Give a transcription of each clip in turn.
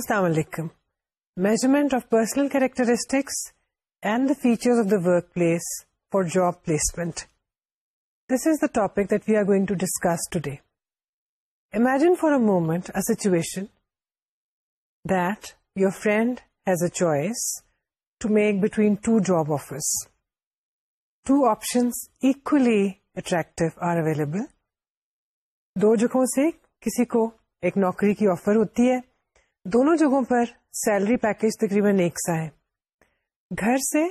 السلام علیکم measurement of personal characteristics and the feature of the workplace for job placement this is the topic that we are going to discuss today imagine for a moment a situation that your friend has a choice to make between two job offers two options equally attractive are available دو جگہوں سے کسی کو ایک نوکری کی offer ہوتی ہے دونوں جگہوں پر سیلری پیکج تقریباً ایک سا ہے گھر سے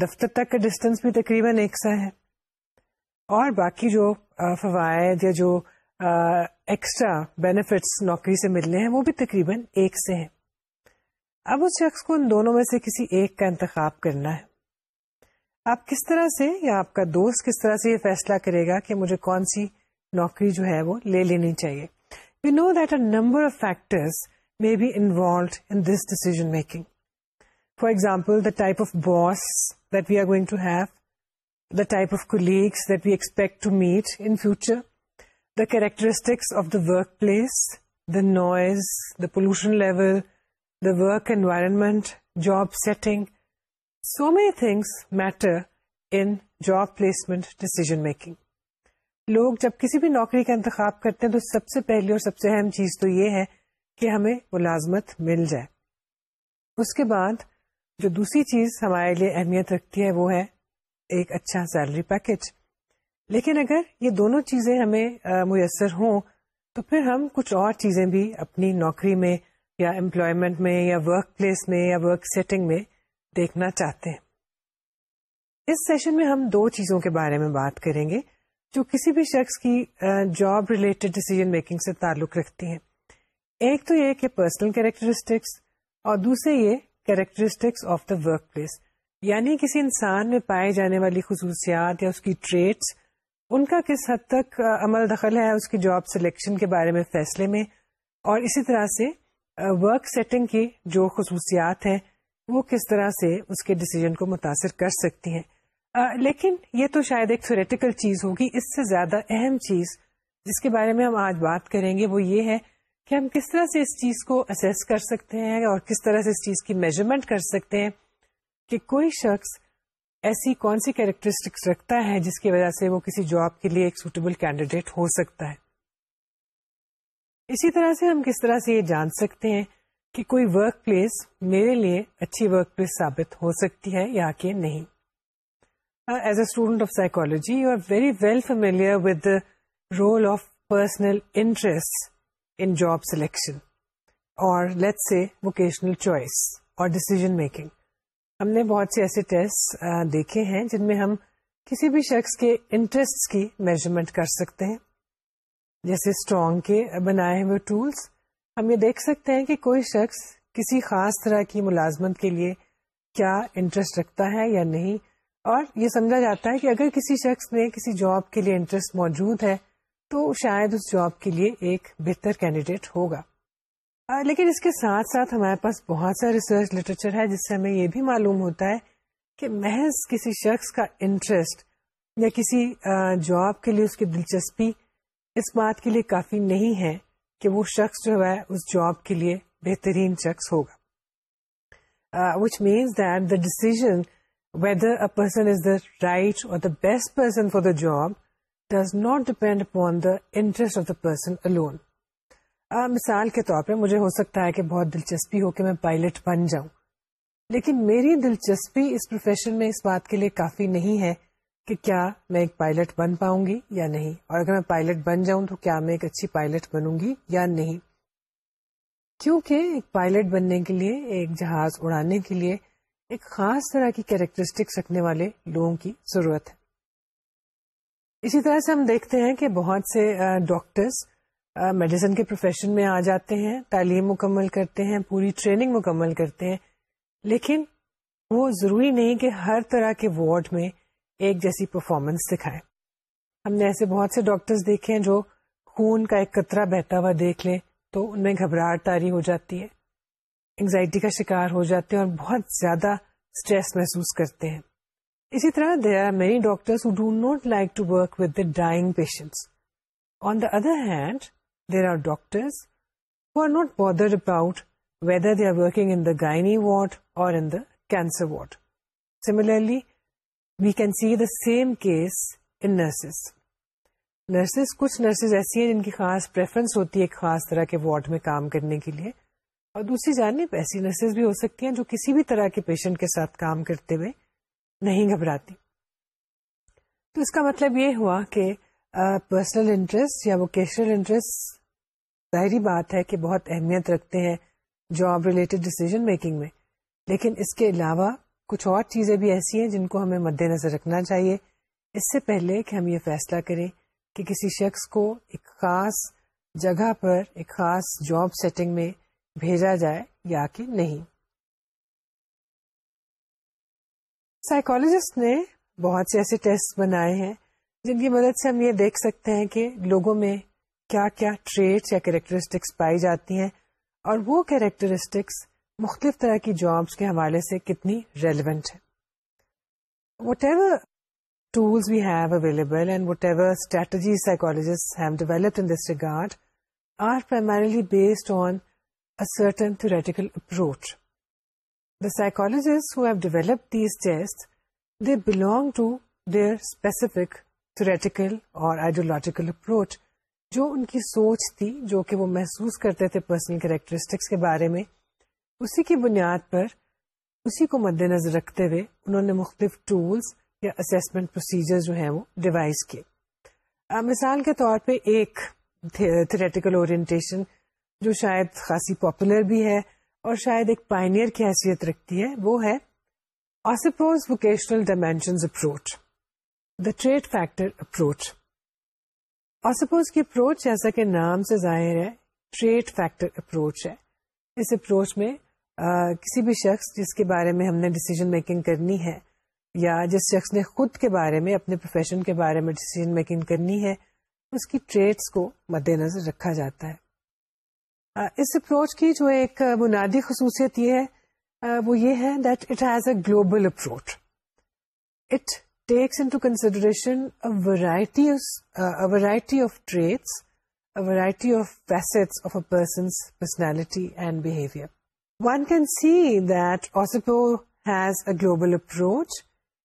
دفتر تک کا ڈسٹینس بھی تقریباً ایک سا ہے اور باقی جو فوائد یا جو ایکسٹرا بینیفٹس نوکری سے ملنے ہیں وہ بھی تقریباً ایک سے ہیں اب اس شخص کو ان دونوں میں سے کسی ایک کا انتخاب کرنا ہے آپ کس طرح سے یا آپ کا دوست کس طرح سے یہ فیصلہ کرے گا کہ مجھے کون سی نوکری جو ہے وہ لے لینی چاہیے we know that a number of factors may be involved in this decision making. For example, the type of boss that we are going to have, the type of colleagues that we expect to meet in future, the characteristics of the workplace, the noise, the pollution level, the work environment, job setting, so many things matter in job placement decision making. لوگ جب کسی بھی نوکری کا انتخاب کرتے ہیں تو سب سے پہلی اور سب سے اہم چیز تو یہ ہے کہ ہمیں ملازمت مل جائے اس کے بعد جو دوسری چیز ہمارے لیے اہمیت رکھتی ہے وہ ہے ایک اچھا سیلری پیکج لیکن اگر یہ دونوں چیزیں ہمیں میسر ہوں تو پھر ہم کچھ اور چیزیں بھی اپنی نوکری میں یا امپلائمنٹ میں یا ورک پلیس میں یا ورک سیٹنگ میں دیکھنا چاہتے ہیں اس سیشن میں ہم دو چیزوں کے بارے میں بات کریں گے جو کسی بھی شخص کی جاب ریلیٹڈ ڈسیزن میکنگ سے تعلق رکھتی ہیں ایک تو یہ کہ پرسنل کیریکٹرسٹکس اور دوسرے یہ characteristics of the work place یعنی کسی انسان میں پائے جانے والی خصوصیات یا اس کی ٹریٹس ان کا کس حد تک عمل دخل ہے اس کی جاب سلیکشن کے بارے میں فیصلے میں اور اسی طرح سے ورک سیٹنگ کی جو خصوصیات ہیں وہ کس طرح سے اس کے ڈسیزن کو متاثر کر سکتی ہیں لیکن یہ تو شاید ایک تھوریٹیکل چیز ہوگی اس سے زیادہ اہم چیز جس کے بارے میں ہم آج بات کریں گے وہ یہ ہے کہ ہم کس طرح سے اس چیز کو اسیس کر سکتے ہیں اور کس طرح سے اس چیز کی میجرمنٹ کر سکتے ہیں کہ کوئی شخص ایسی کون سی کیریکٹرسٹکس رکھتا ہے جس کی وجہ سے وہ کسی جاب کے لیے ایک سوٹیبل کینڈیڈیٹ ہو سکتا ہے اسی طرح سے ہم کس طرح سے یہ جان سکتے ہیں کہ کوئی ورک پلیس میرے لیے اچھی ورک پلیس ثابت ہو سکتی ہے یا کہ نہیں as a student of psychology you are very well familiar with role of personal interest job selection اور لیٹ سے ووکیشنل چوائس اور ڈسیزن میکنگ ہم نے بہت سے ایسے ٹیسٹ دیکھے ہیں جن میں ہم کسی بھی شخص کے انٹرسٹ کی میجرمنٹ کر سکتے ہیں جیسے اسٹرانگ کے بنائے ہوئے ٹولس ہم یہ دیکھ سکتے ہیں کہ کوئی شخص کسی خاص طرح کی ملازمت کے لیے کیا انٹرسٹ رکھتا ہے یا نہیں اور یہ سمجھا جاتا ہے کہ اگر کسی شخص میں کسی جاب کے لیے انٹرسٹ موجود ہے تو شاید اس جاب کے لیے ایک بہتر کینڈیڈیٹ ہوگا لیکن اس کے ساتھ ساتھ ہمارے پاس بہت سا ریسرچ لٹریچر ہے جس سے ہمیں یہ بھی معلوم ہوتا ہے کہ محض کسی شخص کا انٹرسٹ یا کسی جاب کے لیے اس کی دلچسپی اس بات کے لیے کافی نہیں ہے کہ وہ شخص جو ہے اس جاب کے لیے بہترین شخص ہوگا which means that the decision whether a person is the right or the best person for the job does not depend upon the interest of the person own مثال کے طور پہ مجھے ہو سکتا ہے کہ بہت دلچسپی ہو کہ میں پائلٹ بن جاؤں لیکن میری دلچسپی اس پروفیشن میں اس بات کے لیے کافی نہیں ہے کہ کیا میں ایک پائلٹ بن پاؤں گی یا نہیں اور اگر میں پائلٹ بن جاؤں تو کیا میں ایک اچھی پائلٹ بنوں گی یا نہیں کیونکہ ایک پائلٹ بننے کے لیے ایک جہاز اڑانے کے لیے ایک خاص طرح کی کیریکٹرسٹکس رکھنے والے لوگوں کی ضرورت ہے اسی طرح سے ہم دیکھتے ہیں کہ بہت سے ڈاکٹرس میڈیسن کے پروفیشن میں آ جاتے ہیں تعلیم مکمل کرتے ہیں پوری ٹریننگ مکمل کرتے ہیں لیکن وہ ضروری نہیں کہ ہر طرح کے وارڈ میں ایک جیسی پرفارمنس دکھائے ہم نے ایسے بہت سے ڈاکٹرس دیکھے ہیں جو خون کا ایک قطرہ بہتا ہوا دیکھ لیں تو ان میں گھبراہٹ تاری ہو جاتی ہے انگزائٹی کا شکار ہو جاتے ہیں اور بہت زیادہ اسٹریس محسوس کرتے ہیں اسی طرح there are many doctors do not like to work with the dying patients on the other hand there are doctors who are not bothered about whether they are working in the gynae ward or in the cancer ward similarly we can see the same case in nurses nurses کچھ nurses ایسی ہیں جن کی خاص preference ہوتی ہے ایک خاص طرح کے وارڈ میں کام کرنے کے لیے اور دوسری جانب ایسی نرسز بھی ہو سکتی ہیں جو کسی بھی طرح کے پیشنٹ کے ساتھ کام کرتے ہوئے نہیں گھبراتی تو اس کا مطلب یہ ہوا کہ پرسنل uh, انٹرسٹ یا ووکیشنل انٹرسٹ ظاہری بات ہے کہ بہت اہمیت رکھتے ہیں جاب ریلیٹڈ ڈسیزن میکنگ میں لیکن اس کے علاوہ کچھ اور چیزیں بھی ایسی ہیں جن کو ہمیں مد نظر رکھنا چاہیے اس سے پہلے کہ ہم یہ فیصلہ کریں کہ کسی شخص کو ایک خاص جگہ پر ایک خاص جاب سیٹنگ میں بھیجا جائے یا کہ نہیں سائیکولوجسٹ نے بہت سے ایسے ٹیسٹ بنائے ہیں جن کی مدد سے ہم یہ دیکھ سکتے ہیں کہ لوگوں میں کیا کیا ٹریٹ یا کیریکٹرسٹکس پائی جاتی ہیں اور وہ کریکٹرسٹکس مختلف طرح کی جابس کے حوالے سے کتنی ریلیونٹ ہے whatever tools we have available and whatever strategies سائیکالوجسپ in this regard are primarily based on certain theoretical approach the psychologists who have developed these tests, they belong to their specific theoretical or ideological approach جو ان کی سوچ تھی جو کہ وہ محسوس کرتے تھے پرسنل کریکٹرسٹکس کے بارے میں اسی کی بنیاد پر اسی کو مد نظر رکھتے ہوئے انہوں نے مختلف ٹولز یا اسیسمنٹ پروسیجر جو ہیں وہ ڈیوائز کیے مثال کے طور پہ ایک تھریٹیکل اورینٹیشن جو شاید خاصی پاپولر بھی ہے اور شاید ایک پائنیئر کی حیثیت رکھتی ہے وہ ہے Osipow's vocational dimensions approach the trait factor approach Osipow's کی اپروچ جیسا کہ نام سے ظاہر ہے ٹریڈ فیکٹر اپروچ ہے اس اپروچ میں آ, کسی بھی شخص جس کے بارے میں ہم نے ڈسیزن میکنگ کرنی ہے یا جس شخص نے خود کے بارے میں اپنے پروفیشن کے بارے میں ڈسیزن میکنگ کرنی ہے اس کی ٹریڈس کو مد نظر رکھا جاتا ہے اس اپروچ کی جو ایک بنیادی خصوصیت یہ ہے وہ یہ ہے that it has a global approach it takes into consideration variety of variety of of a person's personality and behaviour one can see that Osipow has a global approach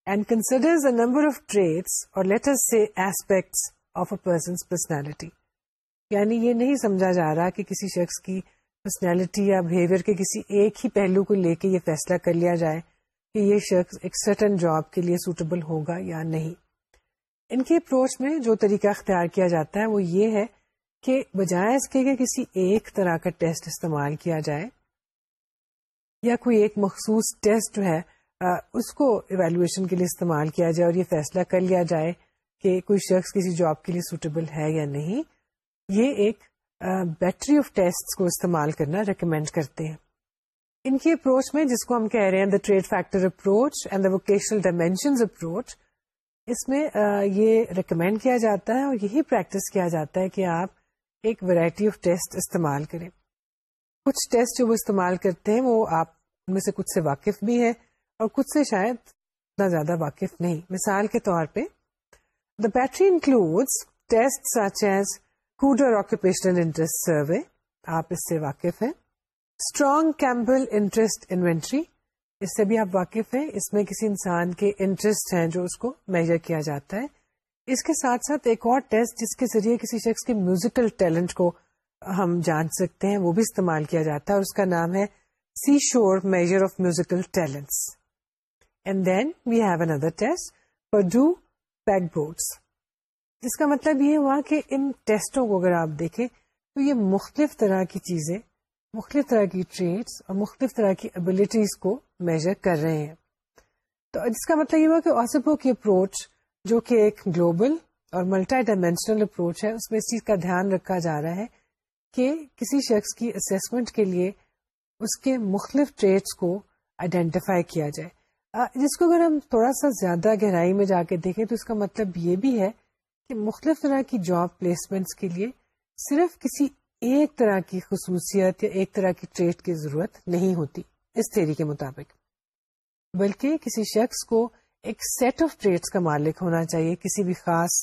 and considers a number of traits or let's say aspects of a person's personality یعنی یہ نہیں سمجھا جا رہا کہ کسی شخص کی پرسنالٹی یا بہیویئر کے کسی ایک ہی پہلو کو لے کے یہ فیصلہ کر لیا جائے کہ یہ شخص ایک سرٹن جاب کے لیے سوٹیبل ہوگا یا نہیں ان کے اپروچ میں جو طریقہ اختیار کیا جاتا ہے وہ یہ ہے کہ بجائے اس کے کہ کسی ایک طرح کا ٹیسٹ استعمال کیا جائے یا کوئی ایک مخصوص ٹیسٹ جو ہے اس کو ایویلویشن کے لیے استعمال کیا جائے اور یہ فیصلہ کر لیا جائے کہ کوئی شخص کسی جاب کے لیے سوٹیبل ہے یا نہیں یہ ایک بیٹری آف ٹیسٹ کو استعمال کرنا ریکمینڈ کرتے ہیں ان کی اپروچ میں جس کو ہم کہہ رہے ہیں the the trait factor approach approach and vocational اس میں یہ ریکمینڈ کیا جاتا ہے اور یہی پریکٹس کیا جاتا ہے کہ آپ ایک ورائٹی آف ٹیسٹ استعمال کریں کچھ ٹیسٹ جو وہ استعمال کرتے ہیں وہ آپ میں سے کچھ سے واقف بھی ہیں اور کچھ سے شاید اتنا زیادہ واقف نہیں مثال کے طور پہ the battery include test such as Kuder occupational interest survey آپ اس سے واقف ہیں اسٹرانگ کیمبل انٹرسٹ انوینٹری اس سے بھی آپ واقف ہیں اس میں کسی انسان کے انٹرسٹ ہیں جو اس کو میجر کیا جاتا ہے اس کے ساتھ ساتھ ایک اور ٹیسٹ جس کے ذریعے کسی شخص کے میوزیکل ٹیلنٹ کو ہم جان سکتے ہیں وہ بھی استعمال کیا جاتا ہے اور اس کا نام ہے Seashore measure of musical talents and then we have another test Purdue peg boards اس کا مطلب یہ ہوا کہ ان ٹیسٹوں کو اگر آپ دیکھیں تو یہ مختلف طرح کی چیزیں مختلف طرح کی ٹریٹس اور مختلف طرح کی ابلیٹیز کو میجر کر رہے ہیں تو جس کا مطلب یہ ہوا کہ آسپو کی اپروچ جو کہ ایک گلوبل اور ملٹا ڈائمینشنل اپروچ ہے اس میں اس چیز کا دھیان رکھا جا رہا ہے کہ کسی شخص کی اسسمنٹ کے لیے اس کے مختلف ٹریٹس کو آئیڈینٹیفائی کیا جائے جس کو اگر ہم تھوڑا سا زیادہ گہرائی میں جا کے دیکھیں تو اس کا مطلب یہ بھی ہے کہ مختلف طرح کی جاب پلیسمنٹس کے لیے صرف کسی ایک طرح کی خصوصیت یا ایک طرح کی ٹریٹ کی ضرورت نہیں ہوتی اس تھیری کے مطابق بلکہ کسی شخص کو ایک سیٹ آف ٹریٹس کا مالک ہونا چاہیے کسی بھی خاص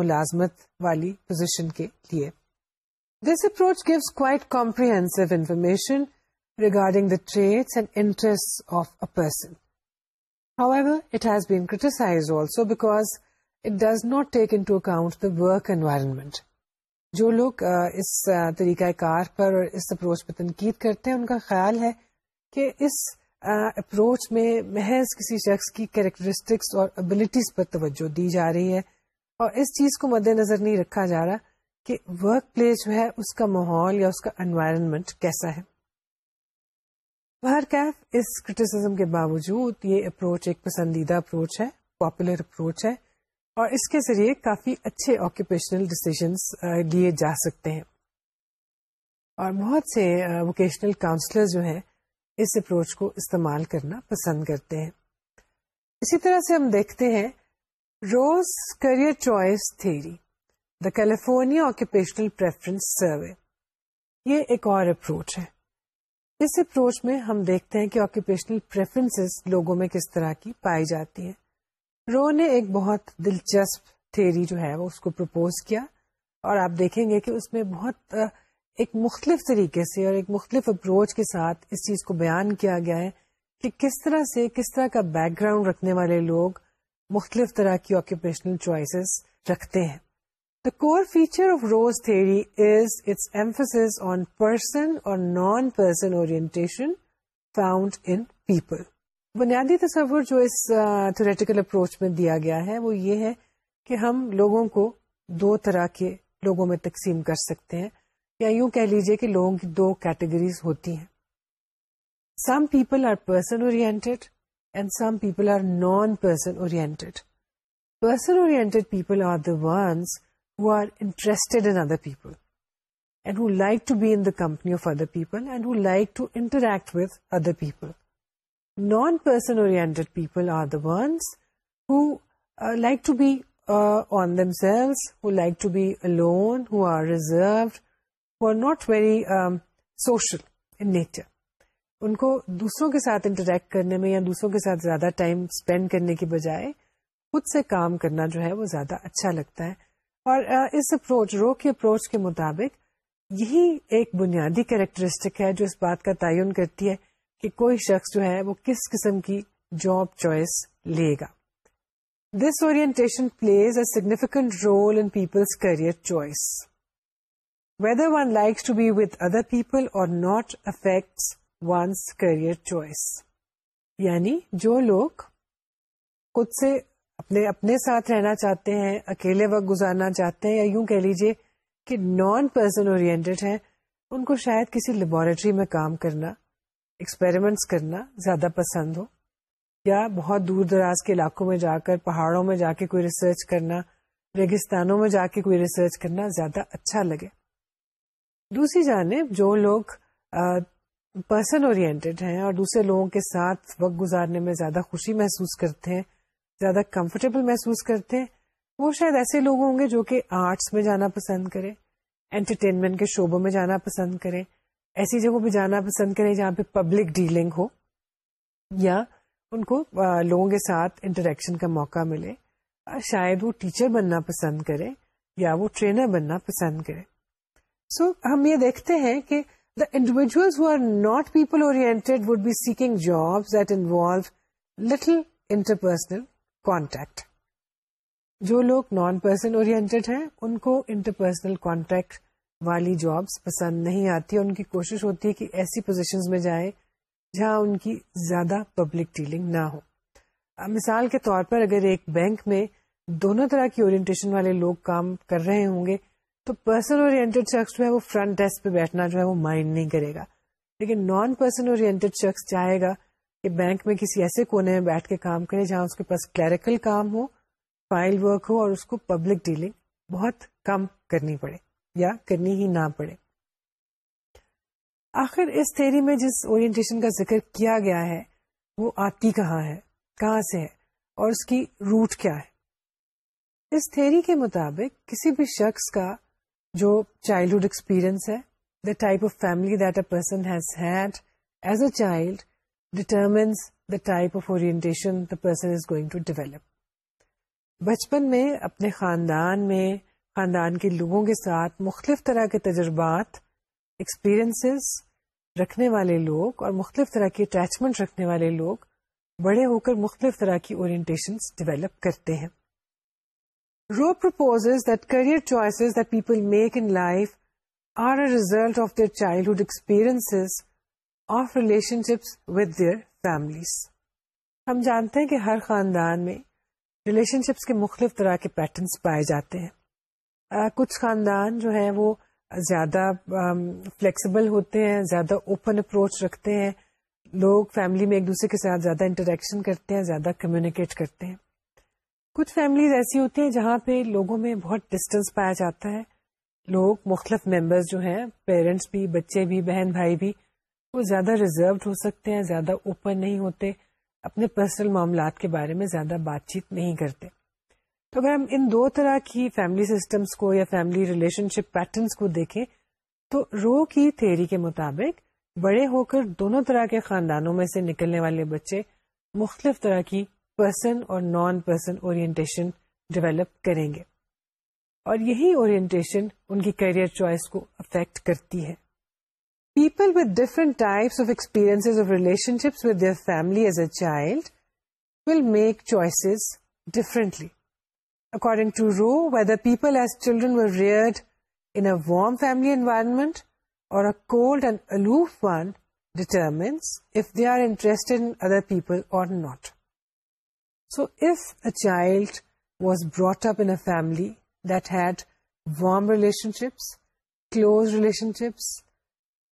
ملازمت والی پوزیشن کے لیے this approach gives quite comprehensive information regarding the traits and interest of a person however it has been criticised also because it does not take into account the work environment جو لوگ اس طریقہ کار پر اور اس approach پر تنقید کرتے ہیں ان کا خیال ہے کہ اس اپروچ میں محض کسی شخص کی کریکٹرسٹکس اور ابلیٹیز پر توجہ دی جا رہی ہے اور اس چیز کو مد نظر نہیں رکھا جا رہا کہ ورک پلیس جو ہے اس کا ماحول یا اس کا انوائرمنٹ کیسا ہے باہر کیف اس کرٹیسزم کے باوجود یہ اپروچ ایک پسندیدہ اپروچ ہے پاپولر اپروچ ہے اور اس کے ذریعے کافی اچھے آکوپیشنل ڈسیزنس لیے جا سکتے ہیں اور بہت سے ووکیشنل کاؤنسلر جو ہیں اس اپروچ کو استعمال کرنا پسند کرتے ہیں اسی طرح سے ہم دیکھتے ہیں Roe's career choice theory the California occupational preference survey یہ ایک اور اپروچ ہے اس اپروچ میں ہم دیکھتے ہیں کہ آکوپیشنل پریفرنس لوگوں میں کس طرح کی پائی جاتی ہیں رو نے ایک بہت دلچسپ تھیری جو ہے اس کو پرپوز کیا اور آپ دیکھیں گے کہ اس میں بہت ایک مختلف طریقے سے اور ایک مختلف اپروچ کے ساتھ اس چیز کو بیان کیا گیا ہے کہ کس طرح سے کس طرح کا بیک گراؤنڈ رکھنے والے لوگ مختلف طرح کی آکوپیشنل چوائسیز رکھتے ہیں the core feature of Roe's theory is its emphasis on person or non person orientation found in people بنیادی تصور جو اس تھوریٹیکل اپروچ میں دیا گیا ہے وہ یہ ہے کہ ہم لوگوں کو دو طرح کے لوگوں میں تقسیم کر سکتے ہیں یا یوں کہہ لیجیے کہ لوگوں کی دو کیٹیگریز ہوتی ہیں some people are person oriented and some people are non person oriented person people are the ones in other people and who like to be in the company of other people and who like to interact with other people non person or like to be on themselves who like to be alone who are reserved who are not very social in nature ان کو دوسروں کے ساتھ interact کرنے میں یا دوسروں کے ساتھ زیادہ ٹائم اسپینڈ کرنے کے بجائے خود سے کام کرنا جو ہے وہ زیادہ اچھا لگتا ہے اور اس اپروچ رو کے اپروچ کے مطابق یہی ایک بنیادی کیریکٹرسٹک ہے جو اس بات کا تعین کرتی ہے کہ کوئی شخص جو ہے وہ کس قسم کی جاب چوائس لے گا this orientation plays a significant role in people's career choice whether one likes to be with other people or not affect one's career choice یعنی جو لوگ خود سے اپنے اپنے ساتھ رہنا چاہتے ہیں اکیلے وقت گزارنا چاہتے ہیں یا یوں کہہ لیجیے کہ نان پرسن اویئنٹیڈ ہیں ان کو شاید کسی لیبوریٹری میں کام کرنا ایکسپیریمنٹس کرنا زیادہ پسند ہو یا بہت دور دراز کے علاقوں میں جا کر پہاڑوں میں جا کے کوئی ریسرچ کرنا ریگستانوں میں جا کے کوئی ریسرچ کرنا زیادہ اچھا لگے دوسری جانب جو لوگ پرسن اورینٹیڈ ہیں اور دوسرے لوگوں کے ساتھ وقت گزارنے میں زیادہ خوشی محسوس کرتے ہیں زیادہ کمفرٹیبل محسوس کرتے ہیں وہ شاید ایسے لوگ ہوں گے جو کہ آرٹس میں جانا پسند کریں انٹرٹینمنٹ کے شعبوں میں جانا پسند کریں ایسی جگہوں پہ جانا پسند کریں جہاں پہ پبلک ڈیلنگ ہو یا ان کو لوگوں کے ساتھ انٹریکشن کا موقع ملے شاید وہ ٹیچر بننا پسند کرے یا وہ ٹرینر بننا پسند کرے سو so, ہم یہ دیکھتے ہیں کہ the individuals who are not people would be seeking involve little interpersonal contact جو لوگ نان پرسن اوریئنٹیڈ ہیں ان کو انٹرپرسنل کانٹیکٹ والی جابس پسند نہیں آتی اور ان کی کوشش ہوتی ہے کہ ایسی پوزیشنز میں جائیں جہاں ان کی زیادہ پبلک ڈیلنگ نہ ہو مثال کے طور پر اگر ایک بینک میں دونوں طرح کی اورینٹیشن والے لوگ کام کر رہے ہوں گے تو پرسن اورینٹیڈ شخص جو ہے وہ فرنٹ ڈیسک پہ بیٹھنا جو ہے وہ مائنڈ نہیں کرے گا لیکن نان پرسن اور چاہے گا کہ بینک میں کسی ایسے کونے میں بیٹھ کے کام کرے جہاں اس کے پاس کلیریکل کام ہو فائل ورک ہو اور اس کو پبلک ڈیلنگ بہت کم کرنی پڑے یا کرنی ہی نہ پڑے آخر اس تھیری میں جس اورینٹیشن کا ذکر کیا گیا ہے وہ آتی کہاں ہے کہاں سے ہے اور اس کی روٹ کیا ہے اس تھیری کے مطابق کسی بھی شخص کا جو چائلڈہڈ ایکسپیرئنس ہے the type of family that a a person has had as child determines the type of person is going to develop بچپن میں اپنے خاندان میں خاندان کے لوگوں کے ساتھ مختلف طرح کے تجربات رکھنے والے لوگ اور مختلف طرح کے اٹیچمنٹ رکھنے والے لوگ بڑے ہو کر مختلف طرح کی اور ڈیولپ کرتے ہیں Roe proposes that career choices make in life are a result of their childhood experience of relationships with their families ہم جانتے ہیں کہ ہر خاندان میں ریلیشن شپس کے مختلف طرح کے پیٹرنس پائے جاتے ہیں کچھ خاندان جو ہیں وہ زیادہ فلیکسیبل ہوتے ہیں زیادہ اوپن اپروچ رکھتے ہیں لوگ فیملی میں ایک دوسرے کے ساتھ زیادہ انٹریکشن کرتے ہیں زیادہ کمیونیکیٹ کرتے ہیں کچھ فیملیز ایسی ہوتی ہیں جہاں پہ لوگوں میں بہت ڈسٹینس پایا جاتا ہے لوگ مختلف ممبرز جو ہیں پیرنٹس بھی بچے بھی بہن بھائی بھی وہ زیادہ ریزروڈ ہو سکتے ہیں زیادہ اوپن نہیں ہوتے اپنے پرسنل معاملات کے بارے میں زیادہ بات چیت نہیں کرتے تو اگر ہم ان دو طرح کی فیملی سسٹمز کو یا فیملی ریلیشن شپ پیٹرنس کو دیکھیں تو رو کی تھیری کے مطابق بڑے ہو کر دونوں طرح کے خاندانوں میں سے نکلنے والے بچے مختلف طرح کی person or non person orientation develop کریں گے اور یہی اورینٹیشن ان کی کیریئر چوائس کو افیکٹ کرتی ہے people with different types of experience of relationships with their family as a child will make choices differently according to Roe, whether people as children were reared in a warm family environment or a cold and aloof one determines if they are interested in other people or not. So if a child was brought up in a family that had warm relationships, close relationships,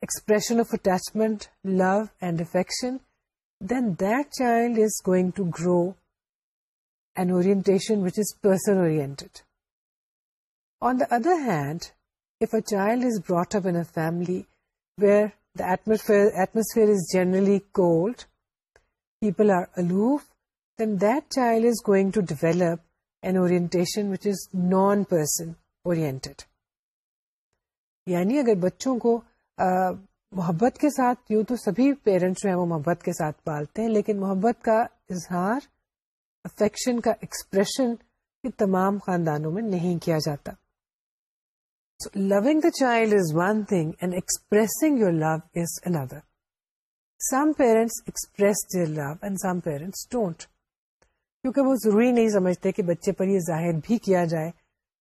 expression of attachment, love and affection, then that child is going to grow an orientation which is person oriented on the other hand if a child is brought up in a family where the atmosphere atmosphere is generally cold people are aloof then that child is going to develop an orientation which is non person oriented yani agar bachchon ko uh, محبت کے ساتھ یوں تو سبھی parents جو ہیں وہ محبت کے ساتھ پالتے ہیں لیکن محبت کا اظہار افیکشن کا ایکسپریشن یہ تمام خاندانوں میں نہیں کیا جاتا loving the child is one thing and expressing your love is another some parents express their love and some parents don't کیونکہ وہ ضروری نہیں سمجھتے کہ بچے پر یہ ظاہر بھی کیا جائے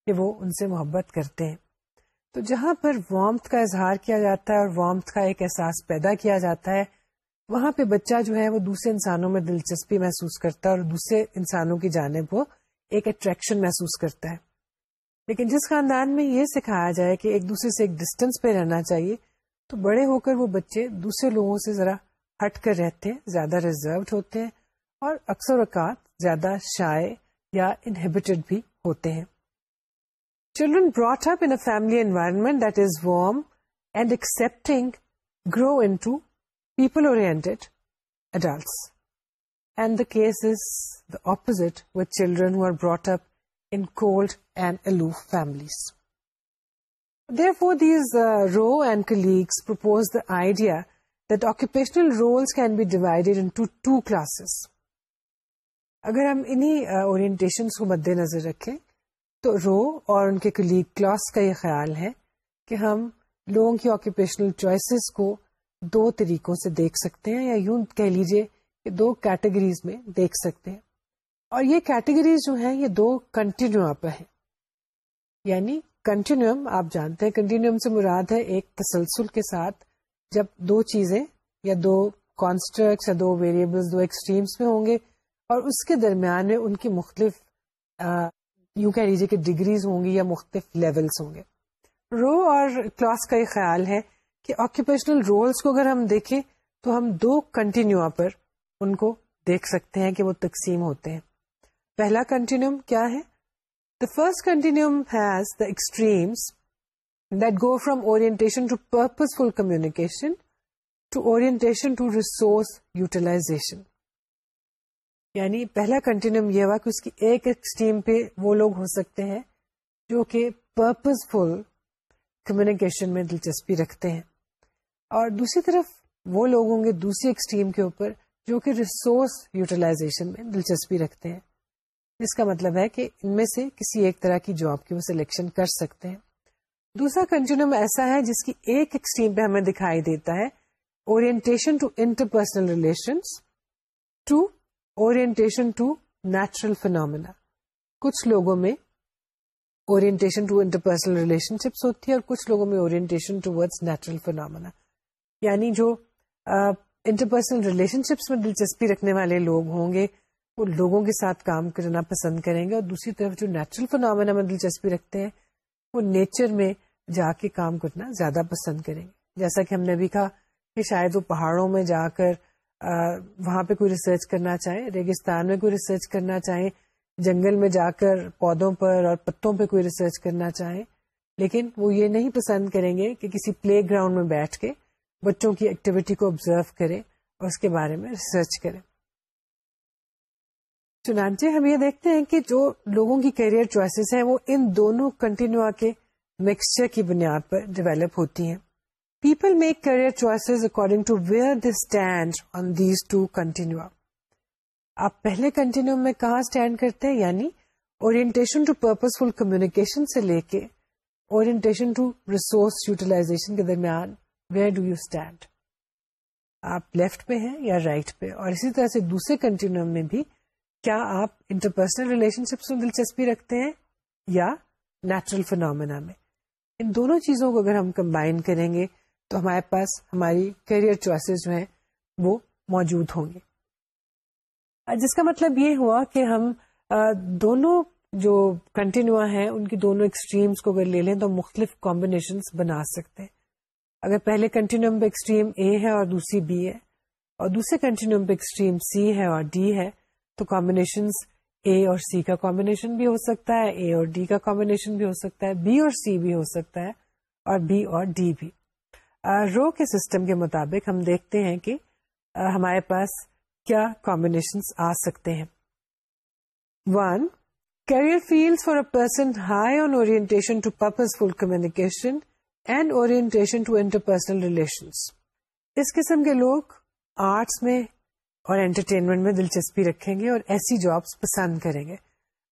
کہ وہ ان سے محبت کرتے ہیں تو جہاں پر وارمتھ کا اظہار کیا جاتا ہے اور وارمتھ کا ایک احساس پیدا کیا جاتا ہے وہاں پہ بچہ جو ہے وہ دوسرے انسانوں میں دلچسپی محسوس کرتا ہے اور دوسرے انسانوں کی جانب وہ ایک اٹریکشن محسوس کرتا ہے لیکن جس خاندان میں یہ سکھایا جائے کہ ایک دوسرے سے ایک ڈسٹینس پہ رہنا چاہیے تو بڑے ہو کر وہ بچے دوسرے لوگوں سے ذرا ہٹ کر رہتے ہیں زیادہ ریزروڈ ہوتے ہیں اور اکثر اوقات زیادہ شائع یا انہیبیٹڈ بھی ہوتے ہیں children brought up in family environment that is warm and accepting grow in people uh, case is colleagues propose children idea idea that occupational roles can be divided in classes اگر ہم انہیں کو مد نظر رکھیں تو رو اور ان کے کلیگ کلاس کا یہ خیال ہے کہ ہم لوگوں کی آکوپیشنل چوائسیز کو دو طریقوں سے دیکھ سکتے ہیں یا یوں کہہ لیجیے دو کیٹیگریز میں دیکھ سکتے ہیں اور یہ کیٹیگریز جو ہیں یہ دو کنٹینیو آپ ہیں یعنی کنٹینیوم آپ جانتے ہیں کنٹینیوم سے مراد ہے ایک تسلسل کے ساتھ جب دو چیزیں یا دو کانسٹرکٹس یا دو ویریبلس دو ایکسٹریمس میں ہوں گے اور اس کے درمیان میں ان کی مختلف آ, یوں کہہ لیجیے کہ ڈگریز ہوں گی یا مختلف لیولس ہوں گے رو اور کلاس کا یہ خیال ہے کہ آکوپیشنل رولس کو اگر ہم دیکھیں تو ہم دو کنٹینیو پر ان کو دیکھ سکتے ہیں کہ وہ تقسیم ہوتے ہیں پہلا کنٹینیوم کیا ہے the first continuum has the extremes that go from or communication to orientation to resource utilization یعنی پہلا کنٹینیوم یہ ہوا کہ اس کی ایک ایکسٹریم پہ وہ لوگ ہو سکتے ہیں جو کہ پرپز فل کمیونیکیشن میں دلچسپی رکھتے ہیں اور دوسری طرف وہ لوگ ہوں گے دوسری ایکسٹریم کے اوپر جو کہ ریسورس یوٹیلائزیشن میں دلچسپی رکھتے ہیں جس کا مطلب ہے کہ ان میں سے کسی ایک طرح کی جاب کی وہ سلیکشن کر سکتے ہیں دوسرا کنٹینیوم ایسا ہے جس کی ایک ایکسٹریم پہ ہمیں دکھائی دیتا ہے orientation to interpersonal relations to orientation to natural phenomena کچھ لوگوں میں orientation to interpersonal relationships ہوتی ہے اور کچھ لوگوں میں orientation toward natural phenomena یعنی جو انٹرپرسنل ریلیشن شپس میں دلچسپی رکھنے والے لوگ ہوں گے وہ لوگوں کے ساتھ کام کرنا پسند کریں گے اور دوسری طرف جو نیچرل فنامنا میں دلچسپی رکھتے ہیں وہ نیچر میں جا کے کام کرنا زیادہ پسند کریں گے جیسا کہ ہم نے بھی کہا کہ شاید وہ پہاڑوں میں جا کر وہاں پہ کوئی ریسرچ کرنا چاہے ریگستان میں کوئی ریسرچ کرنا چاہیں جنگل میں جا کر پودوں پر اور پتوں پہ کوئی ریسرچ کرنا چاہیں لیکن وہ یہ نہیں پسند کریں گے کہ کسی پلے گراؤنڈ میں بیٹھ کے بچوں کی ایکٹیویٹی کو آبزرو کریں اور اس کے بارے میں ریسرچ کریں چنانچہ ہم یہ دیکھتے ہیں کہ جو لوگوں کی کیریئر چوائسیز ہیں وہ ان دونوں کنٹینیو کے مکسچر کی بنیاد پر ڈیویلپ ہوتی ہیں people make career choices according to where the stand on these two continuum آپ پہلے کنٹینیو میں کہاں اسٹینڈ کرتے ہیں یعنی orientation to purposeful communication سے لے کے اورینٹیشن ٹو ریسورس یوٹیلائزیشن کے درمیان ویئر ڈو یو اسٹینڈ آپ لیفٹ پہ ہیں یا رائٹ پہ اور اسی طرح سے دوسرے کنٹینیوم میں بھی کیا آپ انٹرپرسنل ریلیشن شپس میں دلچسپی رکھتے ہیں یا نیچرل فنامنا میں ان دونوں چیزوں کو اگر ہم کمبائن کریں گے تو ہمارے پاس ہماری کیریئر چوائسیز جو ہیں وہ موجود ہوں گے جس کا مطلب یہ ہوا کہ ہم دونوں جو کنٹینیو ہیں ان کی دونوں ایکسٹریمز کو اگر لے لیں تو مختلف کمبینیشنس بنا سکتے ہیں اگر پہلے کنٹینیوم پہ ایکسٹریم اے ہے اور دوسری بی ہے اور دوسرے کنٹینیوم پہ ایکسٹریم سی ہے اور ڈی ہے تو کمبینیشن اے اور سی کا کمبینیشن بھی ہو سکتا ہے اے اور ڈی کا کمبینیشن بھی ہو سکتا ہے بی اور سی بھی ہو سکتا ہے اور بی اور ڈی بھی رو کے سسٹم کے مطابق ہم دیکھتے ہیں کہ ہمارے پاس کیا کمبینیشن آ سکتے ہیں one career field for a person high on orientation to purposeful communication and orientation to interpersonal relations اس قسم کے لوگ آرٹس میں اور انٹرٹینمنٹ میں دلچسپی رکھیں گے اور ایسی جابس پسند کریں گے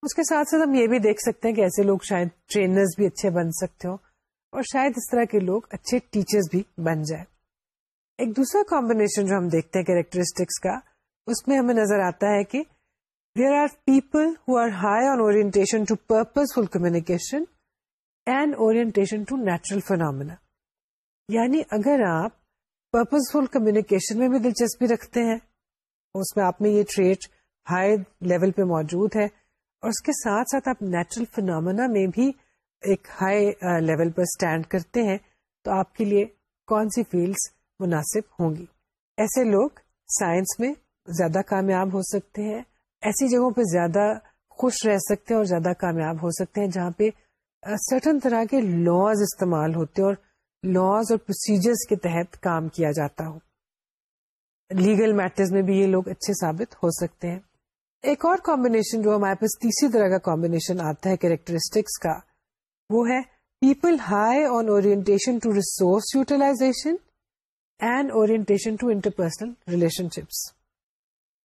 اس کے ساتھ ساتھ ہم یہ بھی دیکھ سکتے ہیں کہ ایسے لوگ شاید ٹرینرز بھی اچھے بن سکتے ہوں اور شاید اس طرح کے لوگ اچھے ٹیچرز بھی بن جائیں ایک دوسرا کمبینیشن جو ہم دیکھتے ہیں کیریکٹرسٹکس کا اس میں ہمیں نظر آتا ہے کہ there are people who are high on orientation to purposeful communication and orientation to natural phenomena یعنی اگر آپ پرپز فل کمیونیکیشن میں بھی دلچسپی رکھتے ہیں اس میں آپ میں یہ ٹریٹ ہائی لیول پہ موجود ہے اور اس کے ساتھ ساتھ آپ نیچرل فنامنا میں بھی ایک ہائی لیول uh, پر اسٹینڈ کرتے ہیں تو آپ کے لیے کون سی فیلڈس مناسب ہوں گی ایسے لوگ سائنس میں زیادہ کامیاب ہو سکتے ہیں ایسی جگہوں پہ زیادہ خوش رہ سکتے ہیں اور زیادہ کامیاب ہو سکتے ہیں جہاں پہ سرٹن طرح کے لاز استعمال ہوتے اور لاز اور پروسیجرس کے تحت کام کیا جاتا ہو لیگل میٹرز میں بھی یہ لوگ اچھے ثابت ہو سکتے ہیں ایک اور کمبینیشن جو ہمارے پاس تیسری طرح کا کمبینیشن آتا ہے کیریکٹرسٹکس کا وہ ہے people high on orientation to resource utilization and orientation to interpersonal relationships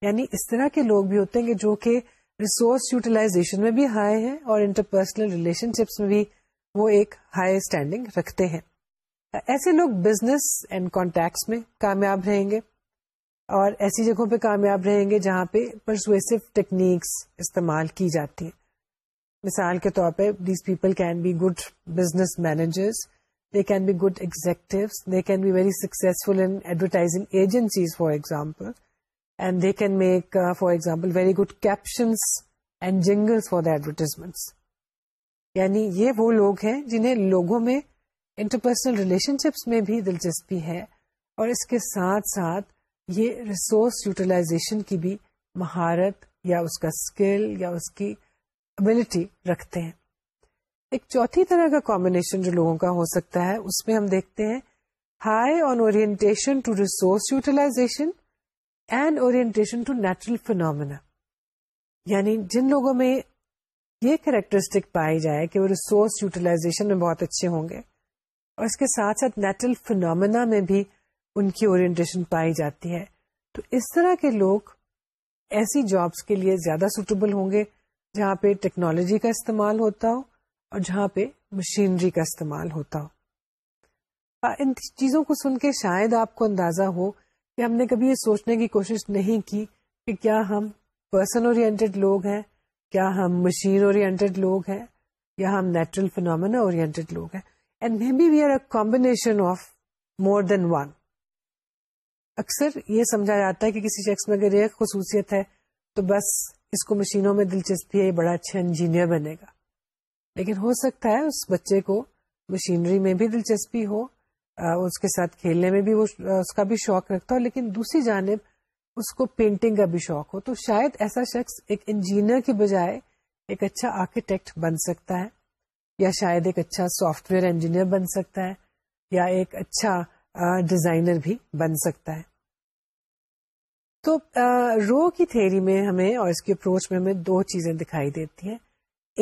یعنی اس طرح کے لوگ بھی ہوتے ہیں کہ جو کہ ریسورس یوٹیلائزیشن میں بھی ہائی ہیں اور انٹرپرسنل شپس میں بھی وہ ایک ہائی اسٹینڈنگ رکھتے ہیں ایسے لوگ بزنس اینڈ کانٹیکٹس میں کامیاب رہیں گے اور ایسی جگہوں پہ کامیاب رہیں گے جہاں پہ پرسویسو ٹیکنیکس استعمال کی جاتی ہیں مثال کے طور پہ these people can be good business managers they can be good executive they can be very successful in advertising agencies for example and they can make for example very good caption for the advertisements یعنی یہ وہ لوگ ہیں جنہیں لوگوں میں interpersonal relation ships میں بھی دلچسپی ہے اور اس کے ساتھ ساتھ یہ ریسورس یوٹیلائزیشن کی بھی مہارت یا اس کا اسکل یا اس کی ابلٹی رکھتے ہیں ایک چوتھی طرح کا کمبینیشن جو لوگوں کا ہو سکتا ہے اس میں ہم دیکھتے ہیں high on orientation to resource utilization and orientation to natural phenomena یعنی جن لوگوں میں یہ کریکٹرسٹک پائی جائے کہ وہ ریسورس یوٹیلائزیشن میں بہت اچھے ہوں گے اور اس کے ساتھ ساتھ نیچرل فینومینا میں بھی ان کی اورینٹیشن پائی جاتی ہے تو اس طرح کے لوگ ایسی جابس کے لیے زیادہ سوٹیبل ہوں گے جہاں پہ ٹیکنالوجی کا استعمال ہوتا ہو اور جہاں پہ مشینری کا استعمال ہوتا ہو ان چیزوں کو سن کے شاید آپ کو اندازہ ہو کہ ہم نے کبھی یہ سوچنے کی کوشش نہیں کی کہ کیا ہم پرسن اورینٹیڈ لوگ ہیں کیا ہم مشین اورینٹیڈ لوگ ہیں یا ہم نیچرل فنامنا اورینٹیڈ لوگ ہیں and may be we are a combination of more than one اکثر یہ سمجھا جاتا ہے کہ کسی شخص میں اگر ایک خصوصیت ہے تو بس اس کو مشینوں میں دلچسپی ہے یہ بڑا اچھا انجینئر بنے گا لیکن ہو سکتا ہے اس بچے کو مشینری میں بھی دلچسپی ہو اس کے ساتھ کھیلنے میں بھی وہ اس کا بھی شوق رکھتا ہو لیکن دوسری جانب اس کو پینٹنگ کا بھی شوق ہو تو شاید ایسا شخص ایک انجینئر کے بجائے ایک اچھا آرکیٹیکٹ بن سکتا ہے یا شاید ایک اچھا سافٹ ویئر انجینئر بن سکتا ہے یا ایک اچھا ڈیزائنر بھی بن سکتا ہے تو رو کی تھیری میں ہمیں اور اس کی اپروچ میں ہمیں دو چیزیں دکھائی دیتی ہیں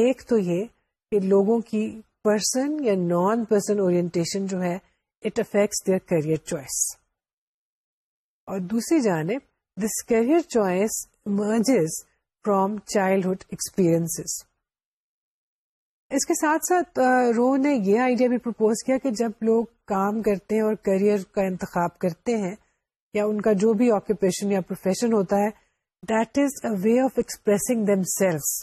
ایک تو یہ کہ لوگوں کی پرسن یا نان پرسن اورینٹیشن جو ہے کیریئر چوائس اور دوسری جانب this career choice emerges from childhood experience اس کے ساتھ ساتھ رو نے یہ آئیڈیا بھی پرپوز کیا کہ جب لوگ کام کرتے ہیں اور کریئر کا انتخاب کرتے ہیں یا ان کا جو بھی آکوپیشن یا پروفیشن ہوتا ہے that is a way of expressing themselves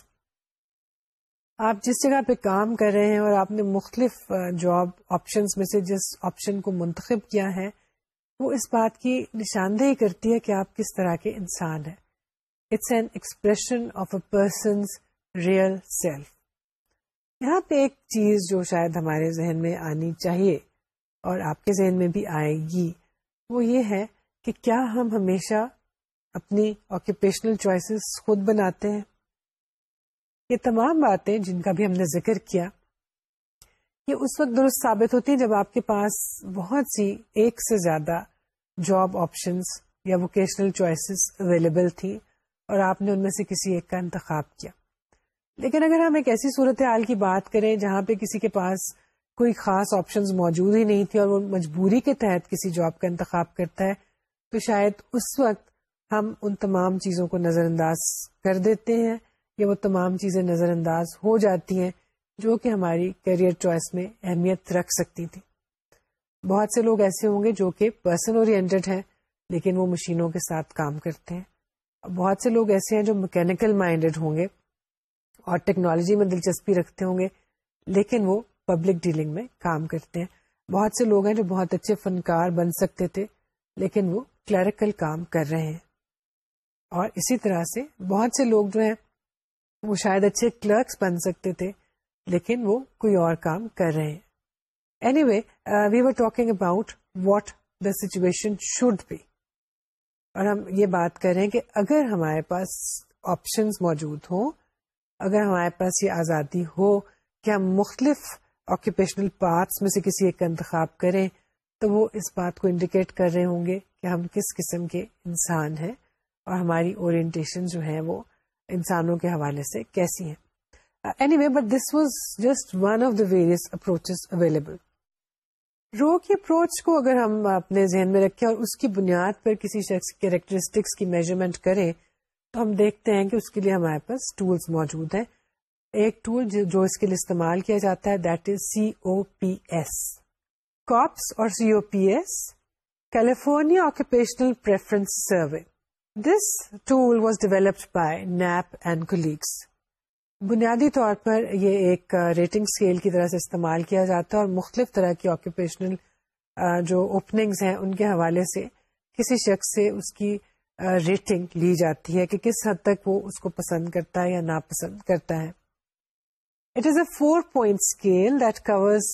آپ جس جگہ پہ کام کر رہے ہیں اور آپ نے مختلف جاب آپشنس میں سے جس آپشن کو منتخب کیا ہے وہ اس بات کی نشاندہی کرتی ہے کہ آپ کس طرح کے انسان ہیں it's an expression of a person's real self یہاں پہ ایک چیز جو شاید ہمارے ذہن میں آنی چاہیے اور آپ کے ذہن میں بھی آئے گی وہ یہ ہے کہ کیا ہم ہمیشہ اپنی آکوپیشنل چوائسیز خود بناتے ہیں یہ تمام باتیں جن کا بھی ہم نے ذکر کیا یہ اس وقت درست ثابت ہوتی ہیں جب آپ کے پاس بہت سی ایک سے زیادہ جاب آپشنس یا ووکیشنل چوائسیز اویلیبل تھی اور آپ نے ان میں سے کسی ایک کا انتخاب کیا لیکن اگر ہم ایک ایسی صورت حال کی بات کریں جہاں پہ کسی کے پاس کوئی خاص آپشنز موجود ہی نہیں تھی اور وہ مجبوری کے تحت کسی جاب کا انتخاب کرتا ہے تو شاید اس وقت ہم ان تمام چیزوں کو نظر انداز کر دیتے ہیں یا وہ تمام چیزیں نظر انداز ہو جاتی ہیں جو کہ ہماری کیریئر چوائس میں اہمیت رکھ سکتی تھی بہت سے لوگ ایسے ہوں گے جو کہ پرسن اورینٹیڈ ہیں لیکن وہ مشینوں کے ساتھ کام کرتے ہیں بہت سے لوگ ایسے ہیں جو مکینکل مائنڈیڈ ہوں گے اور ٹیکنالوجی میں دلچسپی رکھتے ہوں گے لیکن وہ پبلک ڈیلنگ میں کام کرتے ہیں بہت سے لوگ ہیں جو بہت اچھے فنکار بن سکتے تھے لیکن وہ کلیریکل کام کر رہے ہیں اور اسی طرح سے بہت سے لوگ جو ہیں وہ شاید اچھے کلرکس بن سکتے تھے لیکن وہ کوئی اور کام کر رہے ہیں anyway we are talking about what the situation should be اور ہم یہ بات کر رہے ہیں کہ اگر ہمارے پاس آپشنس موجود ہوں اگر ہمارے پاس یہ آزادی ہو کہ ہم مختلف آکوپیشنل پارٹس میں سے کسی ایک کا انتخاب کریں تو وہ اس بات کو انڈیکیٹ کر رہے ہوں گے کہ ہم کس قسم کے انسان ہیں اور ہماری اورینٹیشن جو ہیں وہ انسانوں کے حوالے سے کیسی ہیں anyway but this was just one of the various approaches available Roe کی اپروچ کو اگر ہم اپنے ذہن میں رکھیں اور اس کی بنیاد پر کسی شخص کیریکٹرسٹکس کی میجرمنٹ کریں تو ہم دیکھتے ہیں کہ اس کے لیے ہمارے پاس ٹولس موجود ہیں ایک ٹول جو اس کے لیے استعمال کیا جاتا ہے that is C O P S COPS اور C O P S California occupational preference survey developed by Knapp and colleagues بنیادی طور پر یہ ایک ریٹنگ اسکیل کی طرح سے استعمال کیا جاتا ہے اور مختلف طرح کی آکوپیشنل جو اوپننگز ہیں ان کے حوالے سے کسی شخص سے اس کی ریٹنگ لی جاتی ہے کہ کس حد تک وہ اس کو پسند کرتا ہے یا ناپسند کرتا ہے it is a four point scale that covers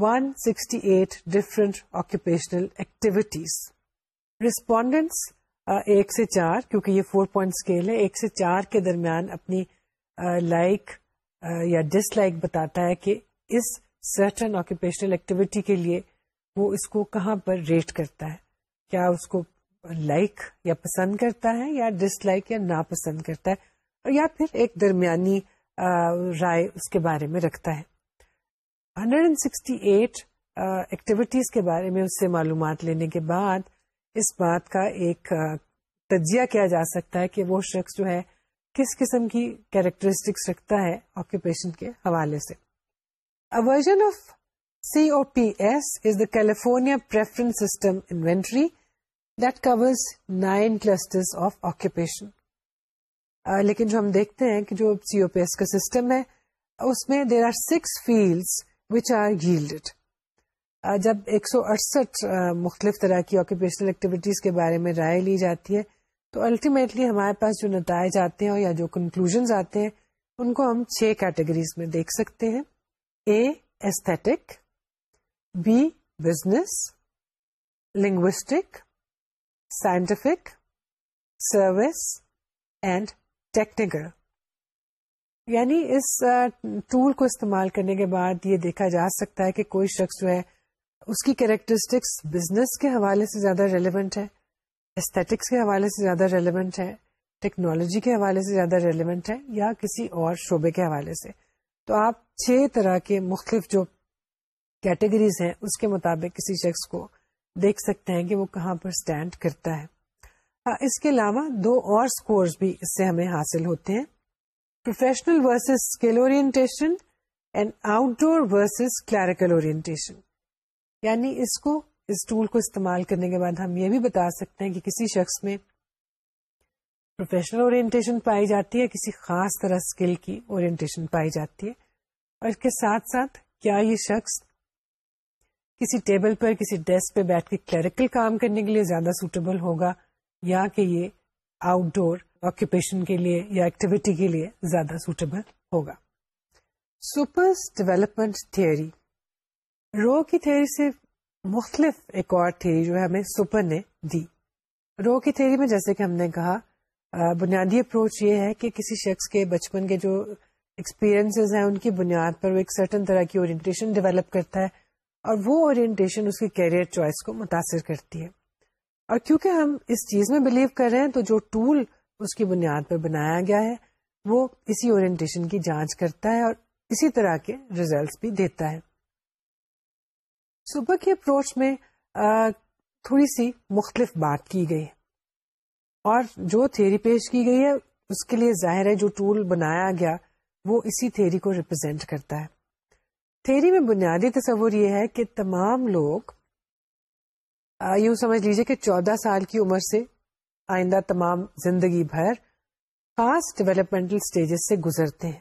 one sixty eight different occupational activities respondents ایک سے چار کیونکہ یہ فور پوائنٹ اسکیل ہے ایک سے چار کے درمیان اپنی لائک یا ڈس لائک بتاتا ہے کہ اس سرٹن آکوپیشنل ایکٹیویٹی کے لیے وہ اس کو کہاں پر ریٹ کرتا ہے کیا اس کو لائک یا پسند کرتا ہے یا ڈس لائک یا ناپسند کرتا ہے یا پھر ایک درمیانی رائے اس کے بارے میں رکھتا ہے 168 ایکٹیویٹیز کے بارے میں اس سے معلومات لینے کے بعد اس بات کا ایک تجزیہ کیا جا سکتا ہے کہ وہ شخص جو ہے کس قسم کی کیریکٹرسٹکس رکھتا ہے آکوپیشن کے حوالے سے of C O P S is the California preference system inventory that covers nine cluster of occupation لیکن جو ہم دیکھتے ہیں کہ جو سی او پی ایس کا سسٹم ہے اس میں there are six field which are called جب ایک سو اڑسٹھ مختلف طرح کی آکوپیشنل ایکٹیویٹیز کے بارے میں رائے لی جاتی ہے تو الٹیمیٹلی ہمارے پاس جو نتائج آتے ہیں یا جو کنکلوژ آتے ہیں ان کو ہم چھ کیٹیگریز میں دیکھ سکتے ہیں aesthetic B business linguistic scientific service and technical یعنی اس ٹول کو استعمال کرنے کے بعد یہ دیکھا جا سکتا ہے کہ کوئی شخص جو ہے اس کی کریکٹرسٹکس بزنس کے حوالے سے زیادہ ریلیونٹ ہے استھیٹکس کے حوالے سے زیادہ ریلیونٹ ہے ٹیکنالوجی کے حوالے سے زیادہ ریلیونٹ ہے یا کسی اور شعبے کے حوالے سے تو آپ چھ طرح کے مختلف جو کیٹیگریز ہیں اس کے مطابق کسی شخص کو دیکھ سکتے ہیں کہ وہ کہاں پر اسٹینڈ کرتا ہے ہاں، اس کے علاوہ دو اور اسکورس بھی اس سے ہمیں حاصل ہوتے ہیں پروفیشنل ورسز اسکیل اور یعنی اس کو اس ٹول کو استعمال کرنے کے بعد ہم یہ بھی بتا سکتے ہیں کہ کسی شخص میں پروفیشنل اورینٹیشن پائی جاتی ہے کسی خاص طرح اسکل کی اورینٹیشن پائی جاتی ہے اور اس کے ساتھ ساتھ کیا یہ شخص کسی ٹیبل پر کسی ڈیسک پہ بیٹھ کے کلیریکل کام کرنے کے لیے زیادہ سوٹیبل ہوگا یا کہ یہ آؤٹ ڈور آکوپیشن کے لیے یا ایکٹیویٹی کے لیے زیادہ سوٹیبل ہوگا سپرس ڈیولپمنٹ تھیوری رو کی تھیری سے مختلف ایک اور تھیری جو ہے ہمیں سپر نے دی رو کی تھیری میں جیسے کہ ہم نے کہا بنیادی اپروچ یہ ہے کہ کسی شخص کے بچپن کے جو ایکسپیرئنسز ہیں ان کی بنیاد پر وہ ایک سرٹن طرح کی اورینٹیشن ڈیولپ کرتا ہے اور وہ اورینٹیشن اس کی کیریئر چوائس کو متاثر کرتی ہے اور کیونکہ ہم اس چیز میں بلیو کر رہے ہیں تو جو ٹول اس کی بنیاد پر بنایا گیا ہے وہ اسی اورینٹیشن کی جانچ کرتا ہے اور اسی طرح کے ریزلٹس بھی دیتا ہے صبح کی اپروچ میں آ, تھوڑی سی مختلف بات کی گئی اور جو تھیری پیش کی گئی ہے اس کے لیے ظاہر ہے جو ٹول بنایا گیا وہ اسی تھیری کو ریپرزینٹ کرتا ہے تھیری میں بنیادی تصور یہ ہے کہ تمام لوگ آ, یوں سمجھ لیجئے کہ چودہ سال کی عمر سے آئندہ تمام زندگی بھر خاص ڈیولپمنٹل سٹیجز سے گزرتے ہیں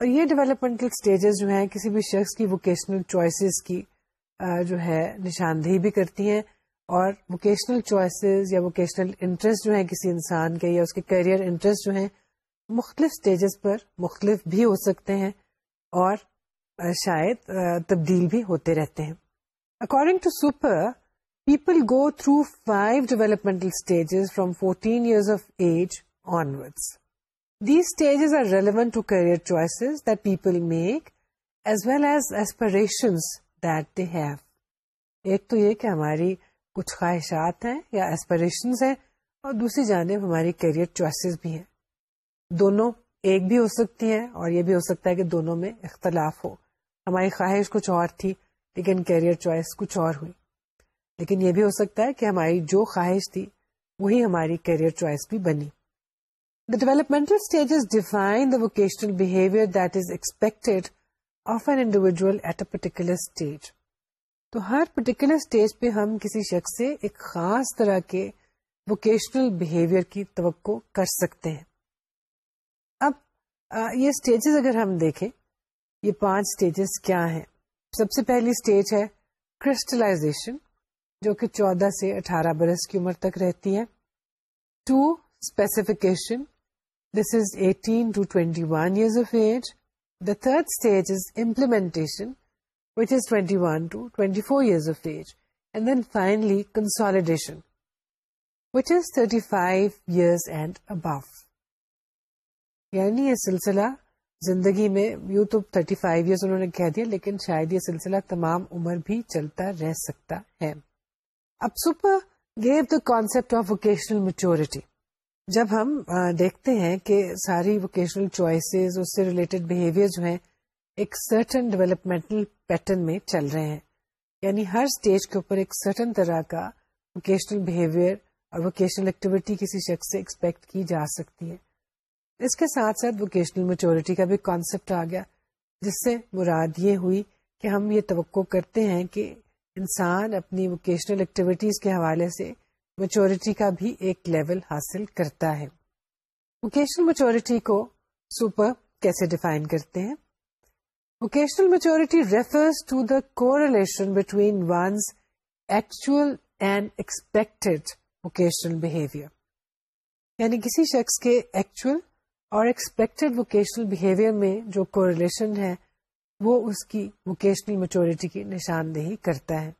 اور یہ ڈیولپمنٹل اسٹیجز جو ہیں کسی بھی شخص کی ووکیشنل چوائسیز کی جو ہے نشاندہی بھی کرتی ہیں اور ووکیشنل چوائسیز یا ووکیشنل انٹرسٹ جو ہیں کسی انسان کے یا اس کے کیریئر انٹرسٹ جو ہیں مختلف اسٹیجز پر مختلف بھی ہو سکتے ہیں اور شاید تبدیل بھی ہوتے رہتے ہیں according to Super people go through five developmental stages from fourteen years of age onwards These stages are relevant to career choices that people make as as well aspirations that they have. ایک تو یہ کہ ہماری کچھ خواہشات ہیں یا aspirations ہیں اور دوسری جانب ہماری کیریئر چوائسیز بھی ہیں دونوں ایک بھی ہو سکتی ہیں اور یہ بھی ہو سکتا ہے کہ دونوں میں اختلاف ہو ہماری خواہش کچھ اور تھی لیکن کیریئر چوائس کچھ اور ہوئی لیکن یہ بھی ہو سکتا ہے کہ ہماری جو خواہش تھی وہی ہماری کیریئر چوائس بھی بنی The developmental stages define the vocational behavior that is expected of an individual at a particular stage. تو ہر پرٹیکولر اسٹیج پہ ہم کسی شخص سے ایک خاص طرح کے ووکیشنل بہیویئر کی توقع کر سکتے ہیں اب آ, یہ اسٹیجز اگر ہم دیکھیں یہ پانچ اسٹیجز کیا ہیں سب سے پہلی اسٹیج ہے کرسٹلائزیشن جو کہ چودہ سے اٹھارہ برس کی عمر تک رہتی ہے ٹو اسپیسیفکیشن سلسلہ زندگی میں یوں تو تھرٹی فائیو انہوں نے کہہ دیا لیکن شاید یہ سلسلہ تمام عمر بھی چلتا رہ سکتا ہے جب ہم دیکھتے ہیں کہ ساری ووکیشنل چوائسیز اس سے ریلیٹڈ بہیویئر جو ہیں ایک سرٹن ڈیولپمنٹل پیٹرن میں چل رہے ہیں یعنی ہر اسٹیج کے اوپر ایک سرٹن طرح کا ووکیشنل بہیویئر اور ووکیشنل ایکٹیویٹی کسی شخص سے ایکسپیکٹ کی جا سکتی ہے اس کے ساتھ ساتھ ووکیشنل میچورٹی کا بھی کانسیپٹ آ گیا جس سے مراد یہ ہوئی کہ ہم یہ توقع کرتے ہیں کہ انسان اپنی ووکیشنل ایکٹیویٹیز کے حوالے سے میچورٹی کا بھی ایک لیول حاصل کرتا ہے ووکیشنل میچورٹی کو سپر کیسے ڈیفائن کرتے ہیں vocational maturity refers to the correlation between one's actual and expected vocational behaviour یعنی کسی شخص کے ایکچوئل اور ایکسپیکٹڈ ووکیشنل بہیویئر میں جو کو ریلیشن ہے وہ اس کی ووکیشنل میچورٹی کی نشاندہی کرتا ہے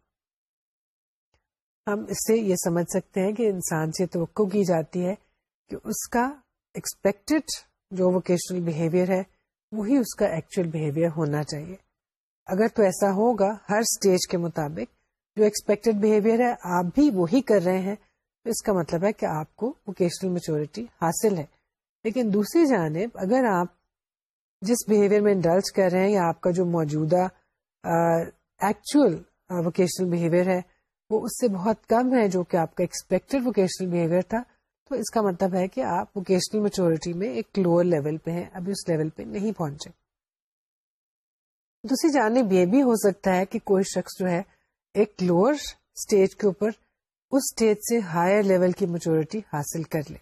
ہم اس سے یہ سمجھ سکتے ہیں کہ انسان سے توقع کی جاتی ہے کہ اس کا ایکسپیکٹڈ جو ووکیشنل بہیویئر ہے وہی اس کا ایکچوئل بہیویئر ہونا چاہیے اگر تو ایسا ہوگا ہر اسٹیج کے مطابق جو ایکسپیکٹڈ بہیویئر ہے آپ بھی وہی کر رہے ہیں تو اس کا مطلب ہے کہ آپ کو ووکیشنل میچورٹی حاصل ہے لیکن دوسری جانب اگر آپ جس بہیویئر میں انڈلج کر رہے ہیں یا آپ کا جو موجودہ ایکچوئل ووکیشنل بہیویئر ہے وہ اس سے بہت کم ہے جو کہ آپ کا ایکسپیکٹڈ ووکیشنل بہیویئر تھا تو اس کا مطلب ہے کہ آپ ووکیشنل میچورٹی میں ایک لوور لیول پہ ہیں ابھی اس لیول پہ نہیں پہنچے دوسری جانب یہ بھی ہو سکتا ہے کہ کوئی شخص جو ہے ایک لوور اسٹیج کے اوپر اس اسٹیج سے ہائر لیول کی میچورٹی حاصل کر لے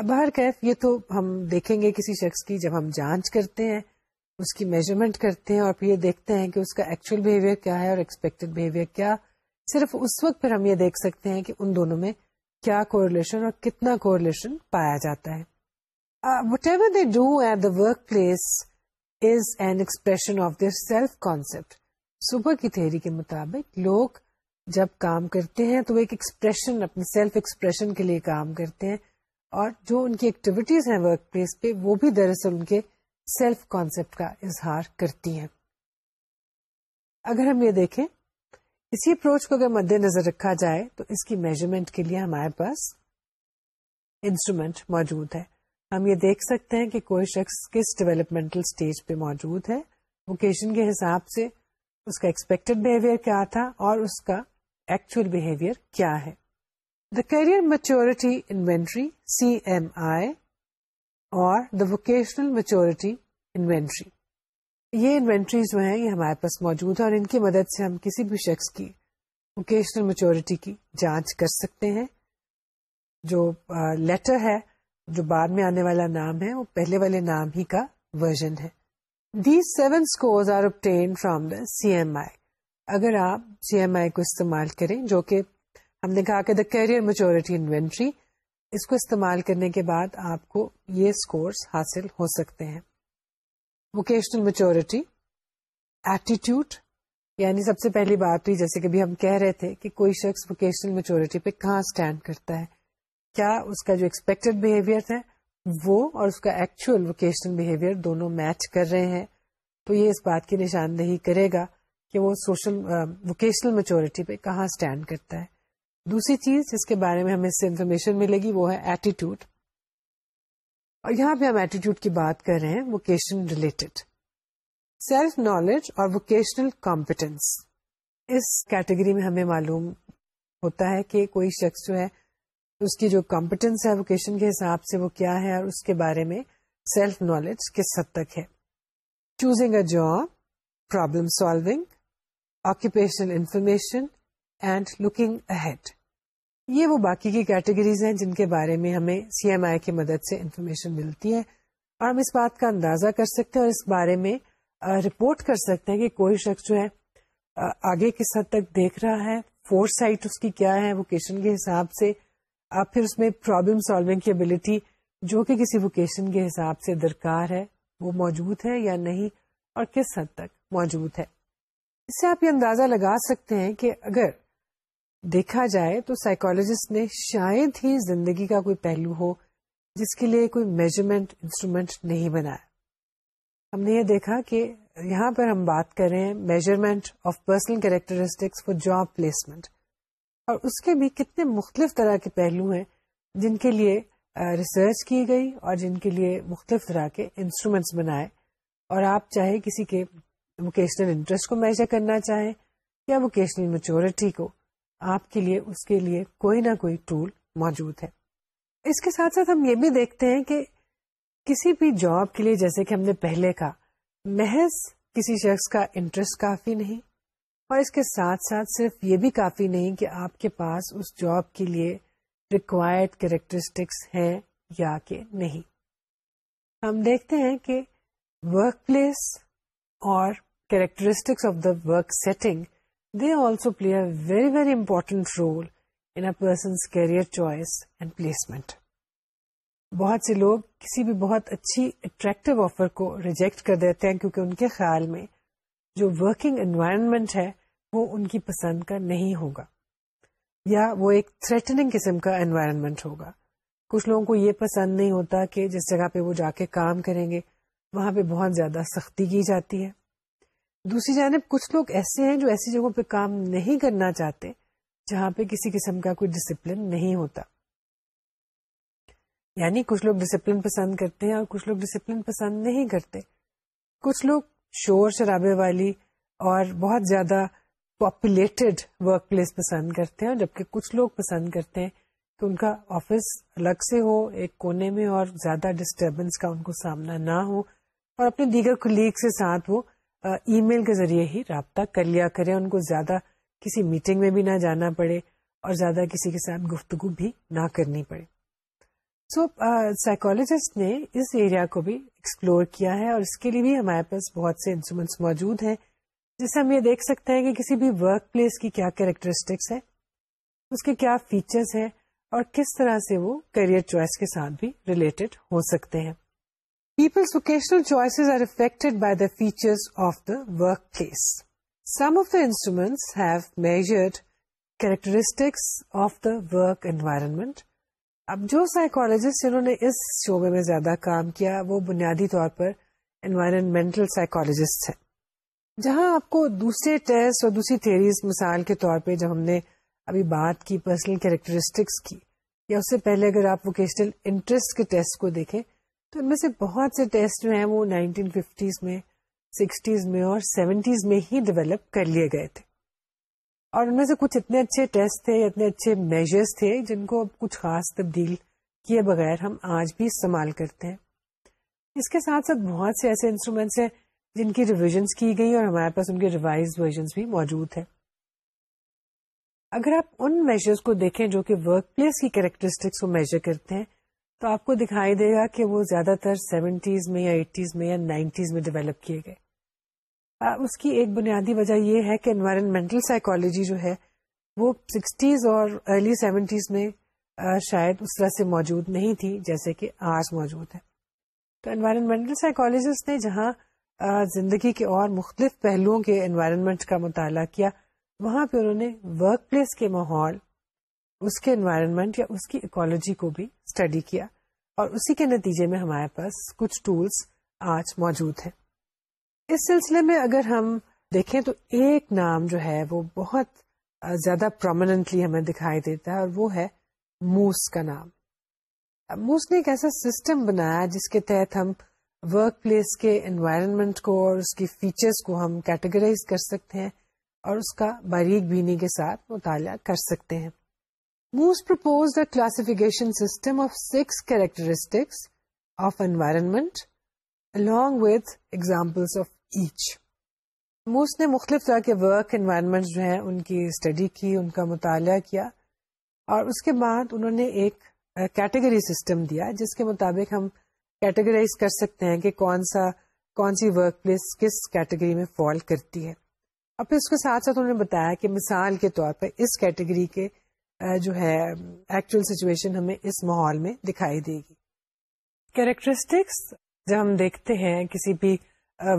اب ہر کیف یہ تو ہم دیکھیں گے کسی شخص کی جب ہم جانچ کرتے ہیں اس کی میجرمنٹ کرتے ہیں اور پھر یہ دیکھتے ہیں کہ اس کا ایکچوئل بہیویئر کیا ہے اور ایکسپیکٹڈ بہیویئر کیا ہے صرف اس وقت پھر ہم یہ دیکھ سکتے ہیں کہ ان دونوں میں کیا کورلیشن اور کتنا کورلیشن پایا جاتا ہے whatever they do at the workplace is an expression of this self concept صبح کی تھیری کے مطابق لوگ جب کام کرتے ہیں تو وہ ایکسپریشن اپنے سیلف ایکسپریشن کے لیے کام کرتے ہیں اور جو ان کی ایکٹیویٹیز ہیں ورک پلیس پہ وہ بھی دراصل ان کے سیلف کانسیپٹ کا اظہار کرتی ہیں اگر ہم یہ دیکھیں اسی اپروچ کو اگر مد نظر رکھا جائے تو اس کی میجرمنٹ کے لیے ہمارے پاس انسٹرومینٹ موجود ہے ہم یہ دیکھ سکتے ہیں کہ کوئی شخص کس ڈیولپمنٹل اسٹیج پہ موجود ہے اوکیشن کے حساب سے اس کا ایکسپیکٹڈ بہیویئر کیا تھا اور اس کا ایکچوئل بہیویئر کیا ہے the career maturity inventory C M I اور دا ووکیشنل میچورٹی انوینٹری یہ انوینٹری جو ہیں یہ ہمارے پاس موجود ہیں اور ان کی مدد سے ہم کسی بھی شخص کی ووکیشنل میچورٹی کی جانچ کر سکتے ہیں جو لیٹر ہے جو بعد میں آنے والا نام ہے وہ پہلے والے نام ہی کا ورژن ہے these seven scores are obtained from the C M I اگر آپ سی ایم آئی کو استعمال کریں جو کہ ہم نے کہا کہ دا کیریئر میچورٹی انوینٹری اس کو استعمال کرنے کے بعد آپ کو یہ اسکورس حاصل ہو سکتے ہیں ووکیشنل میچورٹی ایٹیٹیوڈ یعنی سب سے پہلی بات ہوئی جیسے کہ ہم کہہ رہے تھے کہ کوئی شخص ووکیشنل میچورٹی پہ کہاں اسٹینڈ کرتا ہے کیا اس کا جو ایکسپیکٹڈ بہیویئر ہے وہ اور اس کا ایکچوئل ووکیشنل بہیویئر دونوں میچ کر رہے ہیں تو یہ اس بات کی نشاندہی کرے گا کہ وہ سوشل ووکیشنل میچورٹی پہ کہاں اسٹینڈ کرتا ہے دوسری چیز جس کے بارے میں ہمیں اس سے انفارمیشن ملے گی وہ ہے ایٹیٹیوڈ اور یہاں پہ ہم ایٹیٹیوڈ کی بات کر رہے ہیں ووکیشن ریلیٹڈ سیلف نالج اور ووکیشنل کمپٹینس اس کیٹیگری میں ہمیں معلوم ہوتا ہے کہ کوئی شخص جو ہے اس کی جو کمپیٹنس ہے ووکیشن کے حساب سے وہ کیا ہے اور اس کے بارے میں سیلف نالج کس حد تک ہے choosing a job problem solving occupational information and looking ahead یہ وہ باقی کی کیٹیگریز ہیں جن کے بارے میں ہمیں سی ایم آئی کی مدد سے انفارمیشن ملتی ہے اور ہم اس بات کا اندازہ کر سکتے ہیں اور اس بارے میں رپورٹ کر سکتے ہیں کہ کوئی شخص جو ہے آگے کس حد تک دیکھ رہا ہے فور سائٹ اس کی کیا ہے ووکیشن کے حساب سے آپ پھر اس میں پرابلم سالونگ کی ابلیٹی جو کہ کسی ووکیشن کے حساب سے درکار ہے وہ موجود ہے یا نہیں اور کس حد تک موجود ہے اس سے آپ یہ اندازہ لگا سکتے ہیں کہ اگر دیکھا جائے تو سائیکالوجسٹ نے شاید ہی زندگی کا کوئی پہلو ہو جس کے لیے کوئی میجرمنٹ انسٹرومینٹ نہیں بنایا ہم نے یہ دیکھا کہ یہاں پر ہم بات کر رہے ہیں measurement of personal characteristics for job placement اور اس کے بھی کتنے مختلف طرح کے پہلو ہیں جن کے لیے ریسرچ کی گئی اور جن کے لیے مختلف طرح کے انسٹرومینٹس بنائے اور آپ چاہے کسی کے ووکیشنل انٹرسٹ کو میجر کرنا چاہیں یا ووکیشنل میچورٹی کو آپ کے لیے اس کے لیے کوئی نہ کوئی ٹول موجود ہے اس کے ساتھ ساتھ ہم یہ بھی دیکھتے ہیں کہ کسی بھی جاب کے لیے جیسے کہ ہم نے پہلے کا محض کسی شخص کا انٹرسٹ کافی نہیں اور اس کے ساتھ ساتھ صرف یہ بھی کافی نہیں کہ آپ کے پاس اس جاب کے لیے ریکوائرڈ کیریکٹرسٹکس ہیں یا کہ نہیں ہم دیکھتے ہیں کہ ورک ورک پلیس اور of the setting they also play a very very important role in persons career choice and placement بہت سے لوگ کسی بھی بہت اچھی اٹریکٹو آفر کو ریجیکٹ کر دیتے ہیں کیونکہ ان کے خیال میں جو ورکنگ انوائرمنٹ ہے وہ ان کی پسند کا نہیں ہوگا یا وہ ایک تھریٹنگ قسم کا انوائرمنٹ ہوگا کچھ لوگوں کو یہ پسند نہیں ہوتا کہ جس جگہ پہ وہ جا کے کام کریں گے وہاں پہ بہت زیادہ سختی کی جاتی ہے دوسری جانب کچھ لوگ ایسے ہیں جو ایسی جگہوں پہ کام نہیں کرنا چاہتے جہاں پہ کسی قسم کا کوئی ڈسپلن نہیں ہوتا یعنی کچھ لوگ ڈسپلن پسند کرتے ہیں اور کچھ لوگ ڈسپلن پسند نہیں کرتے کچھ لوگ شور شرابے والی اور بہت زیادہ پاپولیٹڈ ورک پلیس پسند کرتے ہیں جبکہ کچھ لوگ پسند کرتے ہیں کہ ان کا آفس الگ سے ہو ایک کونے میں اور زیادہ ڈسٹربنس کا ان کو سامنا نہ ہو اور اپنے دیگر کلیگ سے ساتھ وہ ای میل کے ذریعے ہی رابطہ کر لیا کرے ان کو زیادہ کسی میٹنگ میں بھی نہ جانا پڑے اور زیادہ کسی کے ساتھ گفتگو بھی نہ کرنی پڑے سو سائیکالوجسٹ نے اس ایریا کو بھی ایکسپلور کیا ہے اور اس کے لیے بھی ہمارے پاس بہت سے انسٹرومینٹس موجود ہیں جسے ہم یہ دیکھ سکتے ہیں کہ کسی بھی ورک پلیس کی کیا کریکٹرسٹکس ہے اس کے کیا فیچرس ہیں اور کس طرح سے وہ کریئر چوائس کے ساتھ بھی ریلیٹڈ ہو سکتے ہیں people's vocational choices are affected by the features of the workplace some of the instruments have measured characteristics of the work environment اب جو سائیکولوجسٹ جنہوں نے اس شعبے میں زیادہ کام کیا وہ بنیادی طور پر انوائرمنٹل سائیکولوجسٹ ہیں جہاں آپ کو دوسرے ٹیسٹ اور دوسری تھیریز مثال کے طور پہ جب ہم نے ابھی بات کی پرسنل کیریکٹرسٹکس کی یا اس سے پہلے اگر آپ ووکیشنل انٹرسٹ کے ٹیسٹ کو دیکھیں تو ان میں سے بہت سے ٹیسٹ جو ہیں وہ نائنٹین ففٹیز میں سکسٹیز میں اور سیونٹیز میں ہی ڈیولپ کر لیے گئے تھے اور ان میں سے کچھ اتنے اچھے ٹیسٹ تھے اتنے اچھے میجرز تھے جن کو اب کچھ خاص تبدیل کیے بغیر ہم آج بھی استعمال کرتے ہیں اس کے ساتھ ساتھ بہت سے ایسے انسٹرومینٹس ہیں جن کی ریویژنس کی گئی اور ہمارے پاس ان کے ریوائز ورژنس بھی موجود ہیں اگر آپ ان میجرز کو دیکھیں جو کہ ورک پلیس کی کیریکٹرسٹکس کو میجر کرتے ہیں تو آپ کو دکھائی دے گا کہ وہ زیادہ تر سیونٹیز میں یا ایٹیز میں یا نائنٹیز میں ڈیولپ کیے گئے اس کی ایک بنیادی وجہ یہ ہے کہ انوائرمنٹل سائیکالوجی جو ہے وہ سکسٹیز اور ارلی سیونٹیز میں شاید اس طرح سے موجود نہیں تھی جیسے کہ آج موجود ہے تو انوائرمنٹل سائیکالوجسٹ نے جہاں زندگی کے اور مختلف پہلوؤں کے انوائرمنٹ کا مطالعہ کیا وہاں پہ انہوں نے ورک پلیس کے ماحول اس کے انوائرمنٹ یا اس کی اکالوجی کو بھی اسٹڈی کیا اور اسی کے نتیجے میں ہمارے پاس کچھ ٹولس آج موجود ہیں اس سلسلے میں اگر ہم دیکھیں تو ایک نام جو ہے وہ بہت زیادہ پرومنٹلی ہمیں دکھائی دیتا ہے اور وہ ہے موس کا نام موس نے ایک ایسا سسٹم بنایا جس کے تحت ہم ورک پلیس کے انوائرمنٹ کو اور اس کی فیچرز کو ہم کیٹیگرائز کر سکتے ہیں اور اس کا باریک بینی کے ساتھ مطالعہ کر سکتے ہیں Moose proposed a classification system of six characteristics of environment along with examples of each. Moose نے مختلف طرح کے ورک انوائرمنٹ جو ہیں ان کی اسٹڈی کی ان کا مطالعہ کیا اور اس کے بعد انہوں نے ایک کیٹیگری سسٹم دیا جس کے مطابق ہم کیٹیگرائز کر سکتے ہیں کہ کون سا کون سی ورک پلیس کس کیٹیگری میں فال کرتی ہے اور پھر اس کے ساتھ ساتھ انہوں نے بتایا کہ مثال کے طور پر اس کیٹیگری کے جو ہے ایکچوئل سچویشن ہمیں اس ماحول میں دکھائی دے گی کیریکٹرسٹکس جب ہم دیکھتے ہیں کسی بھی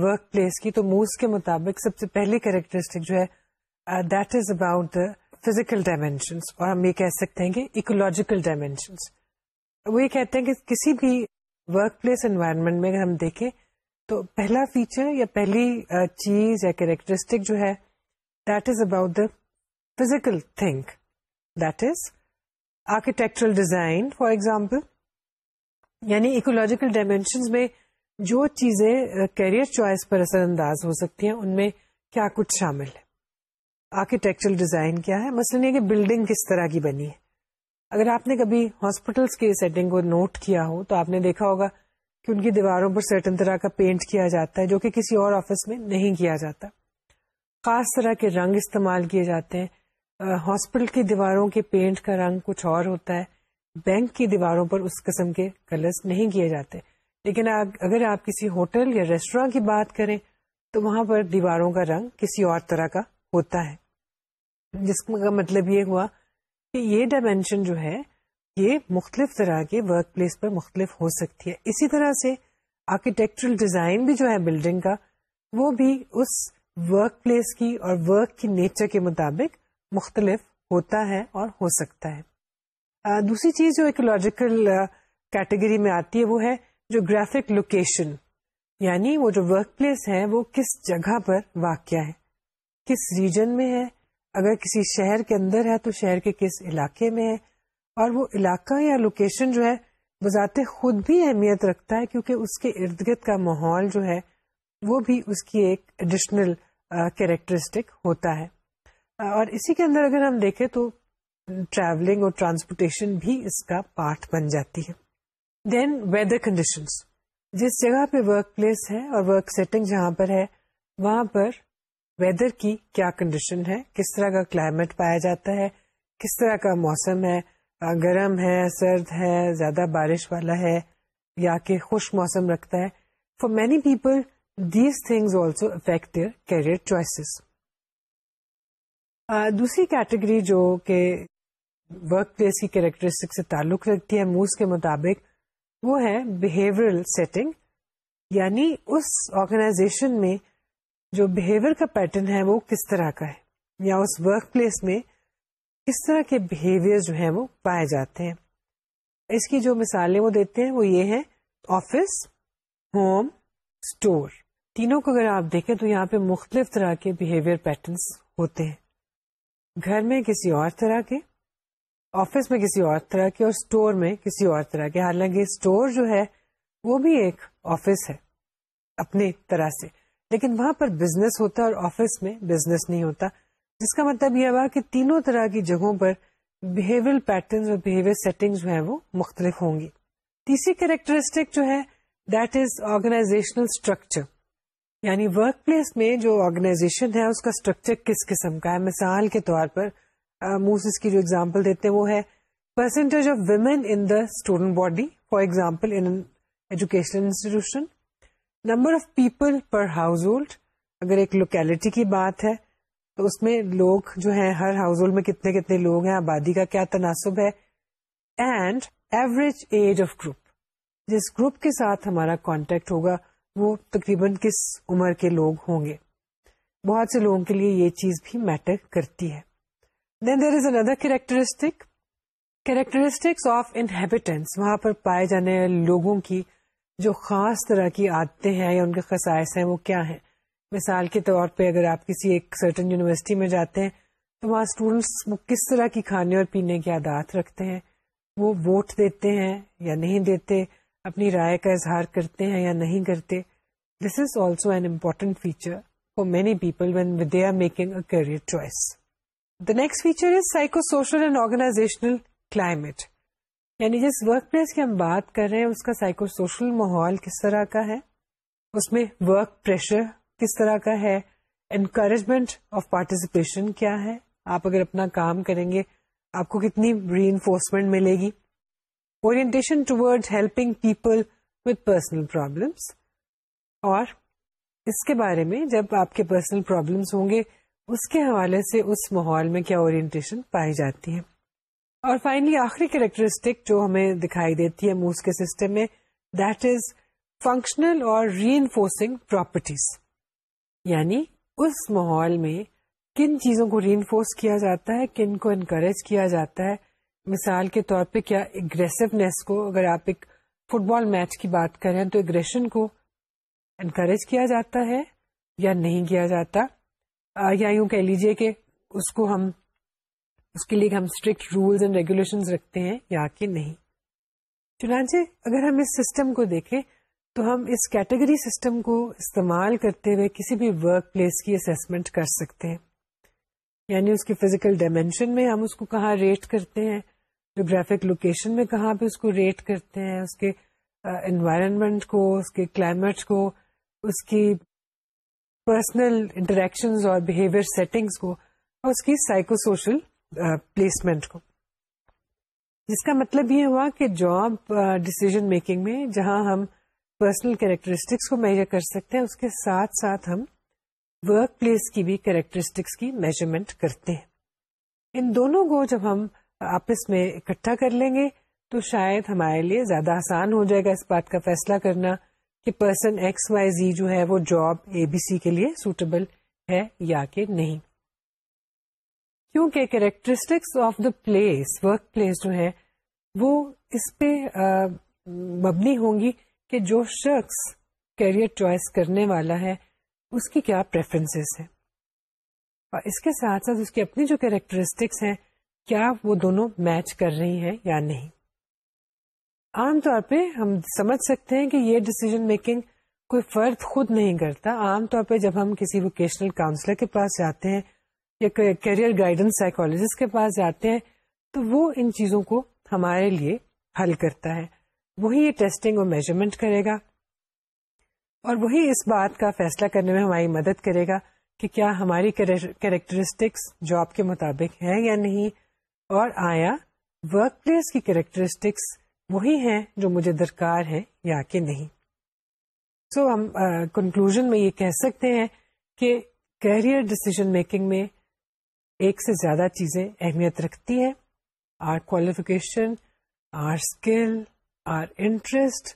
ورک پلیس کی تو موز کے مطابق سب سے پہلی کیریکٹرسٹک جو ہے that is about the physical dimensions اور ہم یہ کہہ سکتے ہیں کہ اکولوجیکل ڈائمینشنس وہ یہ کہتے ہیں کہ کسی بھی ورک پلیس انوائرمنٹ میں اگر ہم دیکھیں تو پہلا فیچر یا پہلی چیز یا کیریکٹرسٹک جو ہے that is about the physical think architectural design for example یعنی اکولوجیکل ڈائمینشن میں جو چیزیں کیریئر uh, چوائس پر اثر انداز ہو سکتی ہیں ان میں کیا کچھ شامل ہے آرکیٹیکچرل ڈیزائن کیا ہے مسئلہ یہ کہ بلڈنگ کس طرح کی بنی ہے اگر آپ نے کبھی ہاسپٹلس کی سیٹنگ کو نوٹ کیا ہو تو آپ نے دیکھا ہوگا کہ ان کی دیواروں پر سرٹن طرح کا پینٹ کیا جاتا ہے جو کہ کسی اور آفس میں نہیں کیا جاتا خاص طرح کے رنگ استعمال کیے جاتے ہیں ہاسپٹل کی دیواروں کے پینٹ کا رنگ کچھ اور ہوتا ہے بینک کی دیواروں پر اس قسم کے کلرز نہیں کیے جاتے لیکن اگر آپ کسی ہوٹل یا ریسٹوراں کی بات کریں تو وہاں پر دیواروں کا رنگ کسی اور طرح کا ہوتا ہے جس کا مطلب یہ ہوا کہ یہ ڈائمینشن جو ہے یہ مختلف طرح کے ورک پلیس پر مختلف ہو سکتی ہے اسی طرح سے آرکیٹیکچرل ڈیزائن بھی جو ہے بلڈنگ کا وہ بھی اس ورک پلیس کی اور ورک کی نیچر کے مطابق مختلف ہوتا ہے اور ہو سکتا ہے دوسری چیز جو ایکولوجیکل کیٹیگری میں آتی ہے وہ ہے جو گرافک لوکیشن یعنی وہ جو ورک پلیس ہے وہ کس جگہ پر واقع ہے کس ریجن میں ہے اگر کسی شہر کے اندر ہے تو شہر کے کس علاقے میں ہے اور وہ علاقہ یا لوکیشن جو ہے بذات خود بھی اہمیت رکھتا ہے کیونکہ اس کے ارد گرد کا ماحول جو ہے وہ بھی اس کی ایک ایڈیشنل کیریکٹرسٹک ہوتا ہے اور اسی کے اندر اگر ہم دیکھیں تو ٹریولنگ اور ٹرانسپورٹیشن بھی اس کا پارٹ بن جاتی ہے دین ویدر کنڈیشنس جس جگہ پہ ورک پلیس ہے اور ورک سیٹنگ جہاں پر ہے وہاں پر ویدر کی کیا کنڈیشن ہے کس طرح کا کلائمیٹ پایا جاتا ہے کس طرح کا موسم ہے گرم ہے سرد ہے زیادہ بارش والا ہے یا کہ خوش موسم رکھتا ہے for many people these things also affect career choices دوسری کیٹیگری جو کہ ورک پلیس کی کیریکٹرسٹک سے تعلق رکھتی ہے موز کے مطابق وہ ہے بہیورل سیٹنگ یعنی اس آرگنائزیشن میں جو بہیویئر کا پیٹرن ہے وہ کس طرح کا ہے یا اس ورک پلیس میں کس طرح کے بہیویئر جو ہیں وہ پائے جاتے ہیں اس کی جو مثالیں وہ دیتے ہیں وہ یہ ہیں آفس ہوم اسٹور تینوں کو اگر آپ دیکھیں تو یہاں پہ مختلف طرح کے بہیویئر پیٹرنس ہوتے ہیں گھر میں کسی اور طرح کے آفس میں کسی اور طرح کے اور اسٹور میں کسی اور طرح کے حالانکہ اسٹور جو ہے وہ بھی ایک آفس ہے اپنے طرح سے لیکن وہاں پر بزنس ہوتا اور آفس میں بزنس نہیں ہوتا جس کا مطلب یہ ہوا کہ تینوں طرح کی جگہوں پر بہیویئر پیٹرن اور بہیویئر سیٹنگ جو ہیں وہ مختلف ہوں گی تیسری کیریکٹرسٹک جو ہے دیٹ از آرگنائزیشنل اسٹرکچر یعنی ورک پلیس میں جو آرگنائزیشن ہے اس کا اسٹرکچر کس قسم کا ہے مثال کے طور پر موسس کی جو ایگزامپل دیتے ہیں وہ ہے percentage of women in the student body for example educational institution number of people per household اگر ایک لوکیلٹی کی بات ہے تو اس میں لوگ جو ہے ہر ہاؤس ہولڈ میں کتنے کتنے لوگ ہیں آبادی کا کیا تناسب ہے and average age of group جس گروپ کے ساتھ ہمارا کانٹیکٹ ہوگا وہ تقریباً کس عمر کے لوگ ہوں گے بہت سے لوگوں کے لیے یہ چیز بھی میٹر کرتی ہے دین دیر از اندر کریکٹرسٹک کریکٹرسٹکس آف انہیبیٹنس وہاں پر پائے جانے لوگوں کی جو خاص طرح کی عادتیں ہیں یا ان کے خصائص ہیں وہ کیا ہیں مثال کے طور پہ اگر آپ کسی ایک سرٹن یونیورسٹی میں جاتے ہیں تو وہاں اسٹوڈینٹس کس طرح کی کھانے اور پینے کی عادات رکھتے ہیں وہ ووٹ دیتے ہیں یا نہیں دیتے اپنی رائے کا اظہار کرتے ہیں یا نہیں کرتے this is also an important feature for many people when they are making a career choice the next feature is psycho social and organizational climate یعنی جس ورک پلیس کی ہم بات کر رہے ہیں اس کا سائیکو سوشل ماحول کس طرح کا ہے اس میں ورک پریشر کس طرح کا ہے انکریجمنٹ آف پارٹیسپیشن کیا ہے آپ اگر اپنا کام کریں گے آپ کو کتنی ری انفورسمنٹ ملے گی orientation toward helping people with personal problems اور اس کے بارے میں جب آپ کے پرسنل پرابلمس ہوں گے اس کے حوالے سے اس ماحول میں کیا اورینٹیشن پائی جاتی ہے اور فائنلی آخری کیریکٹرسٹک جو ہمیں دکھائی دیتی ہے موس کے سسٹم میں دیٹ از فنکشنل اور ری انفورسنگ پراپرٹیز یعنی اس ماحول میں کن چیزوں کو ری انفورس کیا جاتا ہے کن کو انکریج کیا جاتا ہے مثال کے طور پہ کیا اگریسونیس کو اگر آپ ایک فٹ بال میچ کی بات کریں تو اگریشن کو انکریج کیا جاتا ہے یا نہیں کیا جاتا آ, یا یوں کہہ لیجیے کہ اس کو ہم اس کے لیے ہم اسٹرکٹ رولز اینڈ ریگولیشن رکھتے ہیں یا کہ نہیں چنانچہ اگر ہم اس سسٹم کو دیکھیں تو ہم اس کیٹیگری سسٹم کو استعمال کرتے ہوئے کسی بھی ورک پلیس کی اسیسمنٹ کر سکتے ہیں یعنی اس کے فزیکل ڈائمینشن میں ہم اس کو کہاں ریٹ کرتے ہیں جگریفک لوکیشن میں کہاں پہ اس کو ریٹ کرتے ہیں اس کے انوائرمنٹ کو اس کے کلائمیٹ کو اس کی پرسنل انٹریکشن اور بہیویئر سیٹنگس کو اور اس کی سائیکو سوشل پلیسمنٹ کو جس کا مطلب یہ ہوا کہ جاب ڈسیزن میکنگ میں جہاں ہم پرسنل کیریکٹرسٹکس کو میجر کر سکتے ہیں اس کے ساتھ ساتھ ہم ورک پلیس کی بھی کیریکٹرسٹکس کی میجرمنٹ کرتے ہیں ان دونوں کو جب ہم آپس میں اکٹھا کر لیں گے تو شاید ہمارے لیے زیادہ آسان ہو جائے گا اس بات کا فیصلہ کرنا کہ پرسن ایکس وائی زی جو ہے وہ جاب اے بی سی کے لیے سوٹیبل ہے یا کہ نہیں کیونکہ characteristics of the place workplace جو ہے وہ اس پہ مبنی ہوں گی کہ جو شخص کیریئر چوائس کرنے والا ہے اس کی کیا پریفرنسز ہیں اور اس کے ساتھ ساتھ اس کی اپنی جو کریکٹرسٹکس ہیں کیا وہ دونوں میچ کر رہی ہیں یا نہیں عام طور پہ ہم سمجھ سکتے ہیں کہ یہ ڈسیزن میکنگ کوئی فرد خود نہیں کرتا عام طور پہ جب ہم کسی ووکیشنل کاؤنسلر کے پاس جاتے ہیں یا کیریئر گائیڈنس سائیکولوجسٹ کے پاس جاتے ہیں تو وہ ان چیزوں کو ہمارے لیے حل کرتا ہے وہی یہ ٹیسٹنگ اور میجرمنٹ کرے گا اور وہی اس بات کا فیصلہ کرنے میں ہماری مدد کرے گا کہ کیا ہماری کریکٹرسٹکس جاب کے مطابق ہیں یا نہیں اور آیا ورک پلیس کی کریکٹرسٹکس وہی ہیں جو مجھے درکار ہیں یا کہ نہیں سو ہم کنکلوژ میں یہ کہہ سکتے ہیں کہ کیریئر ڈسیزن میکنگ میں ایک سے زیادہ چیزیں اہمیت رکھتی ہیں or qualification or skill or interest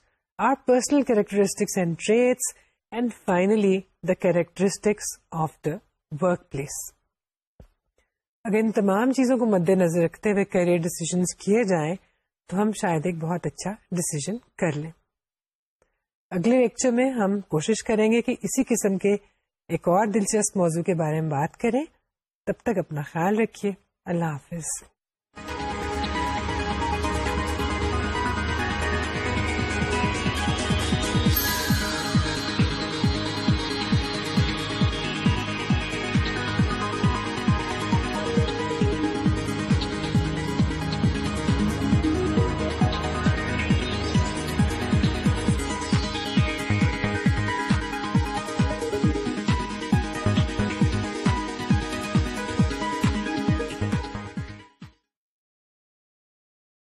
or personal characteristics traits and finally the characteristics of the workplace اگر ان تمام چیزوں کو مد نظر رکھتے ہوئے کیریئر ڈسیزنس کیے جائیں تو ہم شاید ایک بہت اچھا ڈسیزن کر لیں اگلے لیکچر میں ہم کوشش کریں گے کہ اسی قسم کے ایک اور دلچسپ موضوع کے بارے میں بات کریں تب تک اپنا خیال رکھیے اللہ حافظ